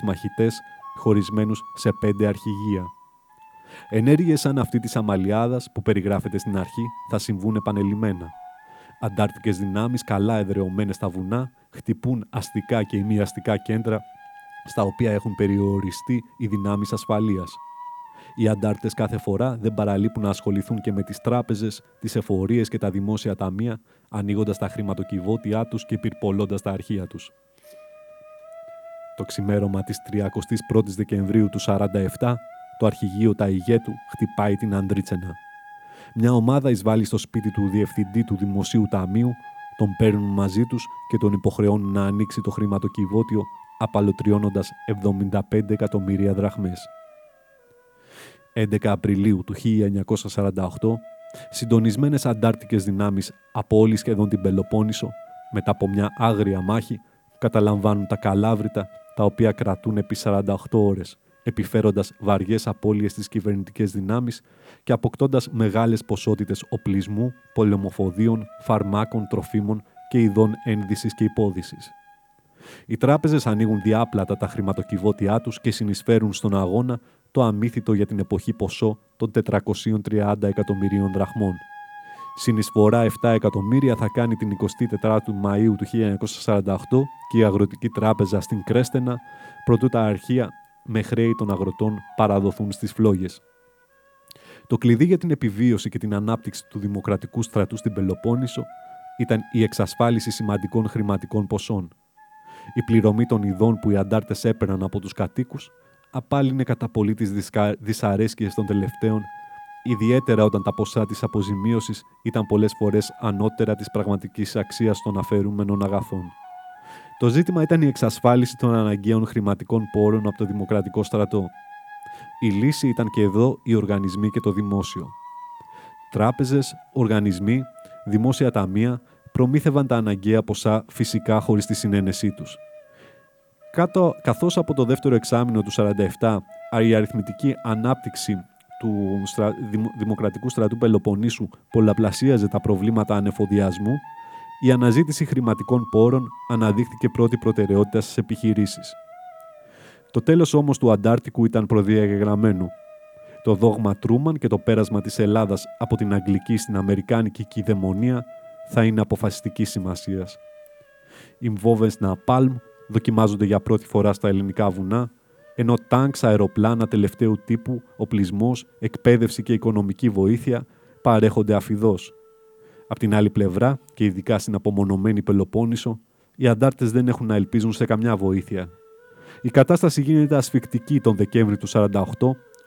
μαχητές χωρισμένους σε πέντε αρχηγεία. Ενέργειες σαν αυτή της Αμαλιάδας που περιγράφεται στην αρχή θα συμβούν επανελειμμένα. Αντάρτικες δυνάμεις καλά εδρεωμένες στα βουνά χτυπούν αστικά και ημιαστικά κέντρα στα οποία έχουν περιοριστεί οι δυνάμεις ασφαλείας. Οι αντάρτες κάθε φορά δεν παραλείπουν να ασχοληθούν και με τις τράπεζες, τις εφορίες και τα δημόσια ταμεία, ανοίγοντας τα χρηματοκιβώτια τους και πυρπολώντας τα αρχεία τους. Το ξημέρωμα της 31ης Δεκεμβρίου του 47, το αρχηγείο Ταϊγέτου χτυπάει την Αντρίτσενα. Μια ομάδα εισβάλλει στο σπίτι του διευθυντή του Δημοσίου Ταμείου, τον παίρνουν μαζί τους και τον υποχρεώνουν να ανοίξει το χρηματοκιβώτιο απαλωτριώνοντας 75 εκατομμύρια δραχμές. 11 Απριλίου του 1948, συντονισμένες αντάρτικες δυνάμεις από όλη σχεδόν την Πελοπόννησο, μετά από μια άγρια μάχη, καταλαμβάνουν τα καλάβρητα, τα οποία κρατούν επί 48 ώρες, επιφέροντας βαριές απώλειες στις κυβερνητικές δυνάμεις και αποκτώντας μεγάλες ποσότητες οπλισμού, πολεμοφοδίων, φαρμάκων, τροφίμων και ειδών ένδυσης και υπόδυσης. Οι τράπεζες ανοίγουν διάπλατα τα χρηματοκιβώτια τους και συνεισφέρουν στον αγώνα το αμύθιτο για την εποχή ποσό των 430 εκατομμυρίων δραχμών. Συνεισφορά 7 εκατομμύρια θα κάνει την 24η Μαΐου του 1948 και η Αγροτική Τράπεζα στην Κρέστενα, προτού τα αρχεία με χρέη των αγροτών παραδοθούν στις φλόγες. Το κλειδί για την επιβίωση και την ανάπτυξη του δημοκρατικού στρατού στην Πελοπόννησο ήταν η εξασφάλιση σημαντικών χρηματικών ποσών. Η πληρωμή των ειδών που οι αντάρτες έπαιρναν από τους κατοίκους απάλυνε κατά πολύ τις δυσαρέσκειες των τελευταίων, ιδιαίτερα όταν τα ποσά της αποζημίωσης ήταν πολλές φορές ανώτερα της πραγματικής αξίας των αφαιρούμενων αγαθών. Το ζήτημα ήταν η εξασφάλιση των αναγκαίων χρηματικών πόρων από το Δημοκρατικό Στρατό. Η λύση ήταν και εδώ οι οργανισμοί και το δημόσιο. Τράπεζες, οργανισμοί, δημόσια ταμεία προμήθευαν τα αναγκαία ποσά φυσικά χωρίς τη συνένεσή τους. Κάτω, καθώς από το δεύτερο εξάμεινο του 47 η αριθμητική ανάπτυξη του Δημοκρατικού Στρατού Πελοποννήσου πολλαπλασίαζε τα προβλήματα ανεφοδιασμού, η αναζήτηση χρηματικών πόρων αναδείχθηκε πρώτη προτεραιότητα στις επιχειρήσεις. Το τέλος όμως του Αντάρτικου ήταν προδιαγεγραμμένο. Το δόγμα Τρούμαν και το πέρασμα της Ελλάδας από την Αγγλική στην Αμερικάνικη κυδαιμονία θα είναι αποφασιστική σημασίας. Οι βόβες Ναπάλμ δοκιμάζονται για πρώτη φορά στα ελληνικά βουνά, ενώ τάγκς, αεροπλάνα τελευταίου τύπου, οπλισμός, εκπαίδευση και οικονομική βοήθεια παρέχονται αφιδώς. Απ' την άλλη πλευρά, και ειδικά στην απομονωμένη Πελοπόννησο, οι αντάρτες δεν έχουν να ελπίζουν σε καμιά βοήθεια. Η κατάσταση γίνεται ασφικτική τον Δεκέμβρη του 48,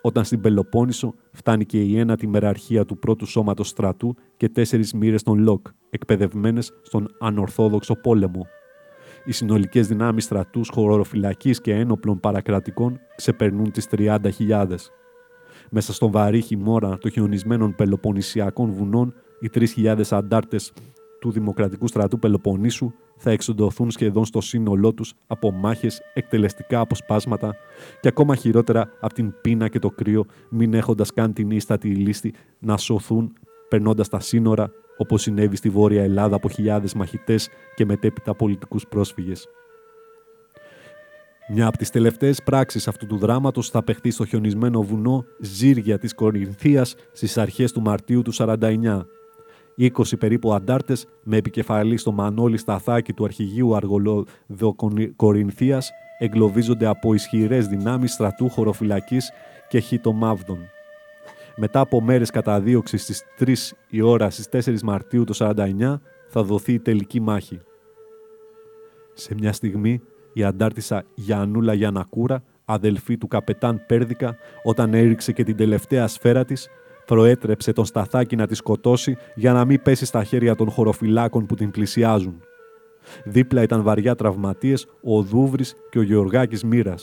όταν στην Πελοπόννησο φτάνει και η ένατη μεραρχία του πρώτου σώματος στρατού και τέσσερις μοίρες των ΛΟΚ, εκπαιδευμένες στον ανορθόδοξο πόλεμο. Οι συνολικές δυνάμεις στρατούς, χωροφυλακής και ένοπλων παρακρατικών ξεπερνούν τις 30.000. Μέσα στον βαρύ χειμώνα των χιονισμένων πελοποννησιακών βουνών, οι 3.000 αντάρτες του Δημοκρατικού Στρατού Πελοποννήσου θα εξοντωθούν σχεδόν στο σύνολό τους από μάχες, εκτελεστικά αποσπάσματα και ακόμα χειρότερα από την πείνα και το κρύο, μην έχοντας καν την ίστατη λίστη να σωθούν περνώντας τα σύνορα όπως συνέβη στη Βόρεια Ελλάδα από χιλιάδες μαχητές και μετέπειτα πολιτικούς πρόσφυγες. Μια από τις τελευταίες πράξεις αυτού του δράματος θα παιχτεί στο χιονισμένο βουνό Ζήρια της Κορινθίας στις αρχές του Μαρτίου του 49. 20 περίπου αντάρτες με επικεφαλή στο Μανώλη Σταθάκη του αρχηγείου Αργολόδο Κορινθίας εγκλωβίζονται από ισχυρές δυνάμεις στρατού χωροφυλακής και χιτομάβδων. Μετά από μέρες καταδίωξης στις 3 η ώρα στις 4 Μαρτίου του 49 θα δοθεί η τελική μάχη. Σε μια στιγμή η αντάρτησα Γιαννούλα Γιανακούρα, αδελφή του καπετάν Πέρδικα, όταν έριξε και την τελευταία σφαίρα της, προέτρεψε τον Σταθάκη να τη σκοτώσει για να μην πέσει στα χέρια των χωροφυλάκων που την πλησιάζουν. Δίπλα ήταν βαριά τραυματίες ο Δούβρης και ο Γεωργάκης Μοίρα.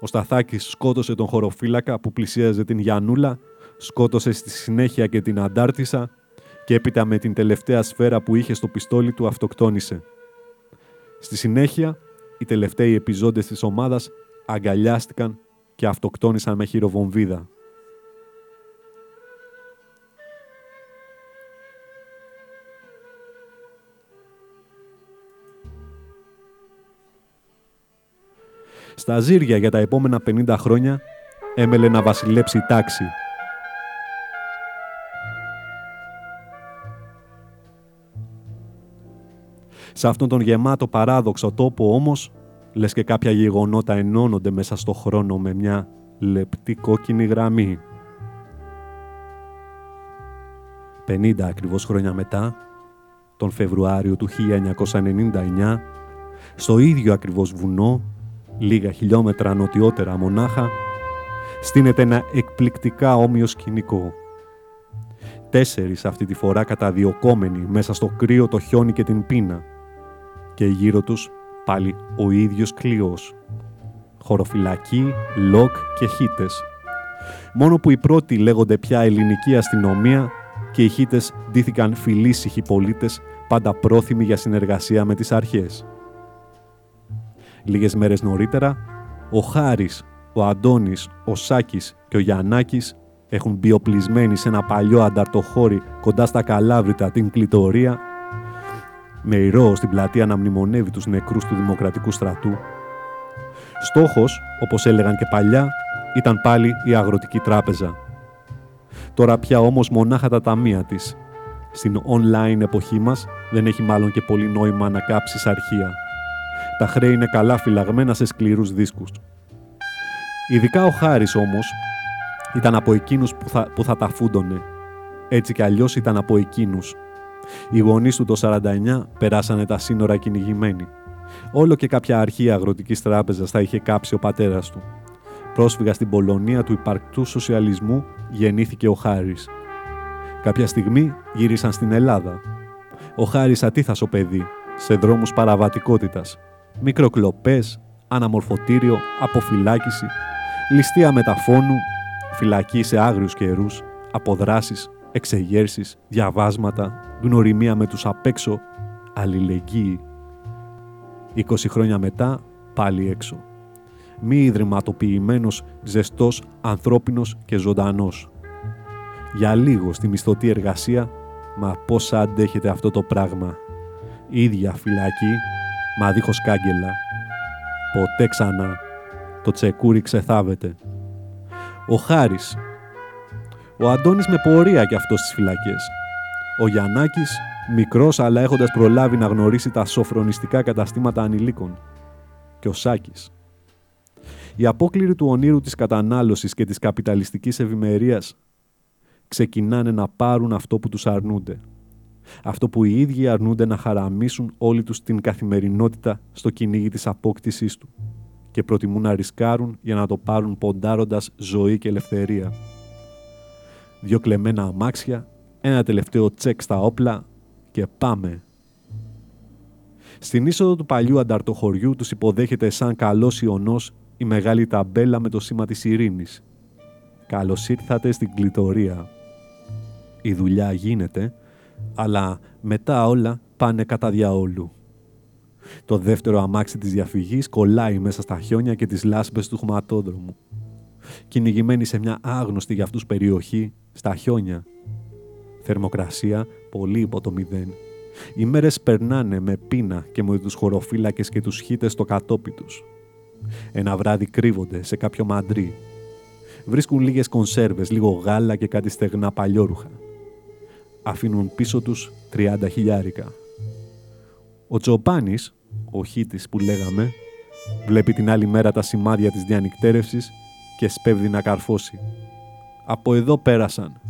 Ο Σταθάκης σκότωσε τον χωροφύλακα που πλησίαζε την Γιαννούλα, σκότωσε στη συνέχεια και την Αντάρτησα και έπειτα με την τελευταία σφαίρα που είχε στο πιστόλι του αυτοκτόνησε. Στη συνέχεια οι τελευταίοι επιζώντες της ομάδας αγκαλιάστηκαν και αυτοκτόνησαν με χειροβομβίδα. Στα ζύρια για τα επόμενα 50 χρόνια έμελε να βασιλέψει η τάξη. Σε αυτόν τον γεμάτο παράδοξο τόπο όμως λες και κάποια γεγονότα ενώνονται μέσα στο χρόνο με μια λεπτή κόκκινη γραμμή. 50 ακριβώς χρόνια μετά, τον Φεβρουάριο του 1999, στο ίδιο ακριβώς βουνό, λίγα χιλιόμετρα νοτιότερα μονάχα, στείνεται ένα εκπληκτικά όμοιο σκηνικό. Τέσσερις αυτή τη φορά καταδιωκόμενοι μέσα στο κρύο, το χιόνι και την πείνα. Και γύρω τους πάλι ο ίδιος κλειός. Χωροφυλακή, λοκ και χίτες. Μόνο που οι πρώτοι λέγονται πια ελληνική αστυνομία και οι χίτες ντύθηκαν φιλήσυχοι πολίτες πάντα πρόθυμοι για συνεργασία με τις αρχές. Λίγες μέρες νωρίτερα, ο Χάρης, ο Αντώνης, ο Σάκης και ο Γιαννάκης έχουν μπει οπλισμένοι σε ένα παλιό ανταρτοχώρι κοντά στα Καλάβρητα την Κλητορία με ηρώο στην πλατεία να μνημονεύει τους νεκρούς του Δημοκρατικού Στρατού. Στόχος, όπως έλεγαν και παλιά, ήταν πάλι η Αγροτική Τράπεζα. Τώρα πια όμως μονάχα τα ταμεία της. Στην online εποχή μας δεν έχει μάλλον και πολύ νόημα να κάψεις αρχεία. Τα χρέη είναι καλά φυλαγμένα σε σκληρούς δίσκους. Ειδικά ο Χάρης όμως ήταν από εκείνους που θα, που θα τα φούντωνε. Έτσι κι αλλιώς ήταν από εκείνους οι γονείς του το 49 περάσανε τα σύνορα κυνηγημένοι. Όλο και κάποια αρχή αγροτικής τράπεζας θα είχε κάψει ο πατέρας του. Πρόσφυγα στην Πολωνία του υπαρκτού σοσιαλισμού γεννήθηκε ο Χάρης. Κάποια στιγμή γύρισαν στην Ελλάδα. Ο Χάρης ατίθασο παιδί, σε δρόμους παραβατικότητας. Μικροκλοπές, αναμορφωτήριο, αποφυλάκηση, ληστεία μεταφώνου, φυλακή σε άγριους καιρούς, αποδράσεις, εξεγέρσεις, διαβάσματα, γνωριμία με τους απ' έξω, αλληλεγγύη. 20 χρόνια μετά, πάλι έξω. Μη ιδρυματοποιημένος, ζεστός, ανθρώπινος και ζωντανός. Για λίγο στη μισθωτή εργασία, μα πώς αντέχετε αυτό το πράγμα. Ίδια φυλακή, μα δίχως κάγκελα. Ποτέ ξανά. Το τσεκούρι ξεθάβεται. Ο Χάρης, ο Αντώνης με πορεία κι αυτός στις φυλακές. Ο Γιαννάκης, μικρός αλλά έχοντας προλάβει να γνωρίσει τα σοφρονιστικά καταστήματα ανηλίκων. Και ο Σάκης. Οι απόκληροι του ονείρου της κατανάλωσης και της καπιταλιστικής ευημερίας ξεκινάνε να πάρουν αυτό που τους αρνούνται. Αυτό που οι ίδιοι αρνούνται να χαραμίσουν όλοι τους την καθημερινότητα στο κυνήγι της απόκτησής του. και προτιμούν να ρισκάρουν για να το πάρουν ποντάροντας ζωή και ελευθερία. Δυο κλεμμένα αμάξια, ένα τελευταίο τσεκ στα όπλα και πάμε. Στην είσοδο του παλιού ανταρτοχωριού τους υποδέχεται σαν καλός ιονός η μεγάλη ταμπέλα με το σήμα της ειρήνης. Καλώς ήρθατε στην κλητορία. Η δουλειά γίνεται, αλλά μετά όλα πάνε κατά διαόλου. Το δεύτερο αμάξι της διαφυγής κολλάει μέσα στα χιόνια και τις λάσπες του χωματόδρομου. Κυνηγημένη σε μια άγνωστη για αυτούς περιοχή, στα χιόνια. Θερμοκρασία πολύ υπό το μηδέν. Οι μέρες περνάνε με πείνα και με τους χωροφύλακες και τους χίτες στο κατόπι τους. Ένα βράδυ κρύβονται σε κάποιο μαντρί. Βρίσκουν λίγες κονσέρβες, λίγο γάλα και κάτι στεγνά παλιόρουχα. Αφήνουν πίσω τους 30 χιλιάρικα. Ο Τζοπάνης, ο χίτης που λέγαμε, βλέπει την άλλη μέρα τα σημάδια της διανυκτέρευσης και σπέβδει να καρφώσει. Από εδώ πέρασαν.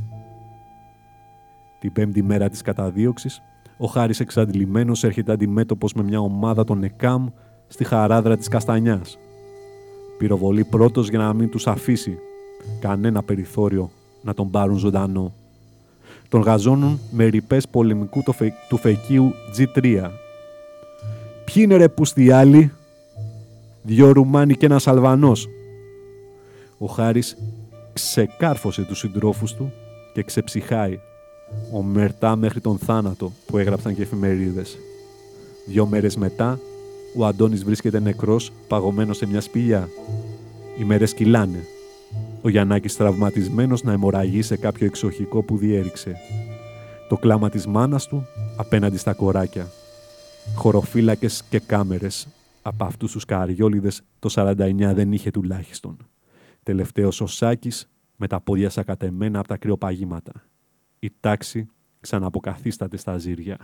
Την πέμπτη μέρα της καταδίωξης, ο Χάρης εξαντλημένος έρχεται αντιμέτωπος με μια ομάδα των ΕΚΑΜ στη χαράδρα της Καστανιάς. Πυροβολεί πρώτος για να μην τους αφήσει κανένα περιθώριο να τον πάρουν ζωντανό. Τον γαζώνουν με ρηπές πολεμικού του φεκίου G3. Ποιοι είναι ρε άλλοι, δυο Ρουμάνοι και ένας Αλβανός. Ο Χάρης ξεκάρφωσε τους συντρόφους του και ξεψυχάει ομερτά μέχρι τον θάνατο που έγραψαν και εφημερίδες. Δυο μέρες μετά, ο Αντώνης βρίσκεται νεκρός, παγωμένος σε μια σπηλιά. Οι μέρες κυλάνε. Ο Γιαννάκης τραυματισμένος να αιμορραγεί σε κάποιο εξοχικό που διέριξε. Το κλάμα της μάνας του απέναντι στα κοράκια. Χωροφύλακες και κάμερες. Από αυτούς τους καριόλιδες το 49 δεν είχε τουλάχιστον. Τελευταίος ο Σάκης με τα πόδια σακατεμένα από τα κρυοπαγήματα η τάξη ξαναποκαθίσταται στα ζύρια.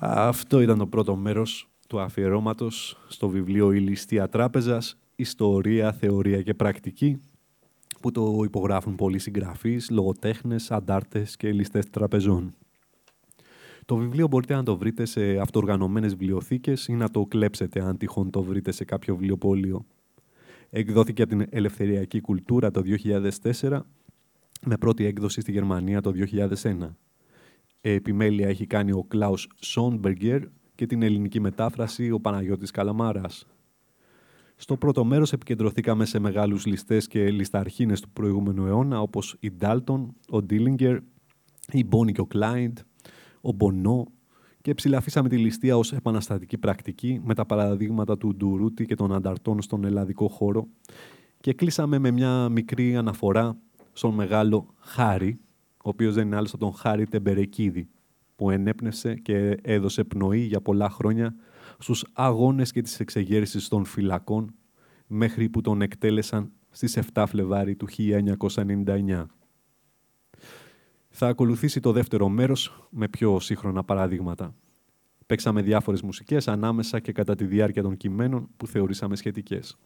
Αυτό ήταν το πρώτο μέρος του αφιερώματος στο βιβλίο «Η ληστεία τράπεζας, ιστορία, θεωρία και πρακτική» που το υπογράφουν πολλοί συγγραφείς, λογοτέχνες, αντάρτες και ληστές τραπεζών. Το βιβλίο μπορείτε να το βρείτε σε αυτοργανωμένες βιβλιοθήκες ή να το κλέψετε αν τυχόν το βρείτε σε κάποιο βιβλιοπόλιο. Εκδόθηκε από την Ελευθεριακή Κουλτούρα το 2004 με πρώτη έκδοση στη Γερμανία το 2001. Επιμέλεια έχει κάνει ο Κλάους Σόνμπεργκερ και την ελληνική μετάφραση ο Παναγιώτης Καλαμάρας. Στο πρώτο μέρος επικεντρωθήκαμε σε μεγάλους ληστές και λησταρχίνες του προηγούμενου αιώνα όπως η Ντάλτον, ο Ντίλιγκερ, η Μπόνι και ο Κλάιντ, ο Μπονό και ψηλαφίσαμε τη ληστεία ως επαναστατική πρακτική με τα παραδείγματα του Ντουρούτη και των ανταρτών στον ελλαδικό χώρο και κλείσαμε με μια μικρή αναφορά στον μεγάλο Χάρη, ο οποίος δεν είναι άλλος από τον Χάρη Τεμπερεκίδη, που ενέπνευσε και έδωσε πνοή για πολλά χρόνια στους αγώνες και τις εξεγέρσεις των φυλακών μέχρι που τον εκτέλεσαν στις 7 Φλεβάρι του 1999. Θα ακολουθήσει το δεύτερο μέρος με πιο σύγχρονα παραδείγματα. Παίξαμε διάφορες μουσικές ανάμεσα και κατά τη διάρκεια των κειμένων που θεωρήσαμε σχετικές.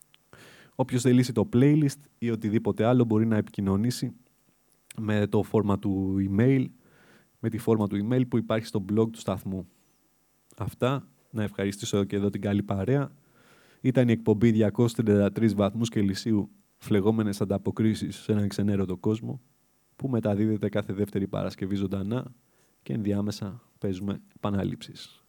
Όποιος θελήσει το playlist ή οτιδήποτε άλλο μπορεί να επικοινωνήσει με το φόρμα του email, με τη φόρμα του email που υπάρχει στο blog του σταθμού. Αυτά, να ευχαριστήσω και εδώ την καλή παρέα. Ήταν η εκπομπή 233 βαθμούς Κελσίου φλεγόμενες ανταποκρίσεις σε έναν ξενέρωτο κόσμο που μεταδίδεται κάθε δεύτερη Παρασκευή ζωντανά και ενδιάμεσα παίζουμε επαναλήψεις.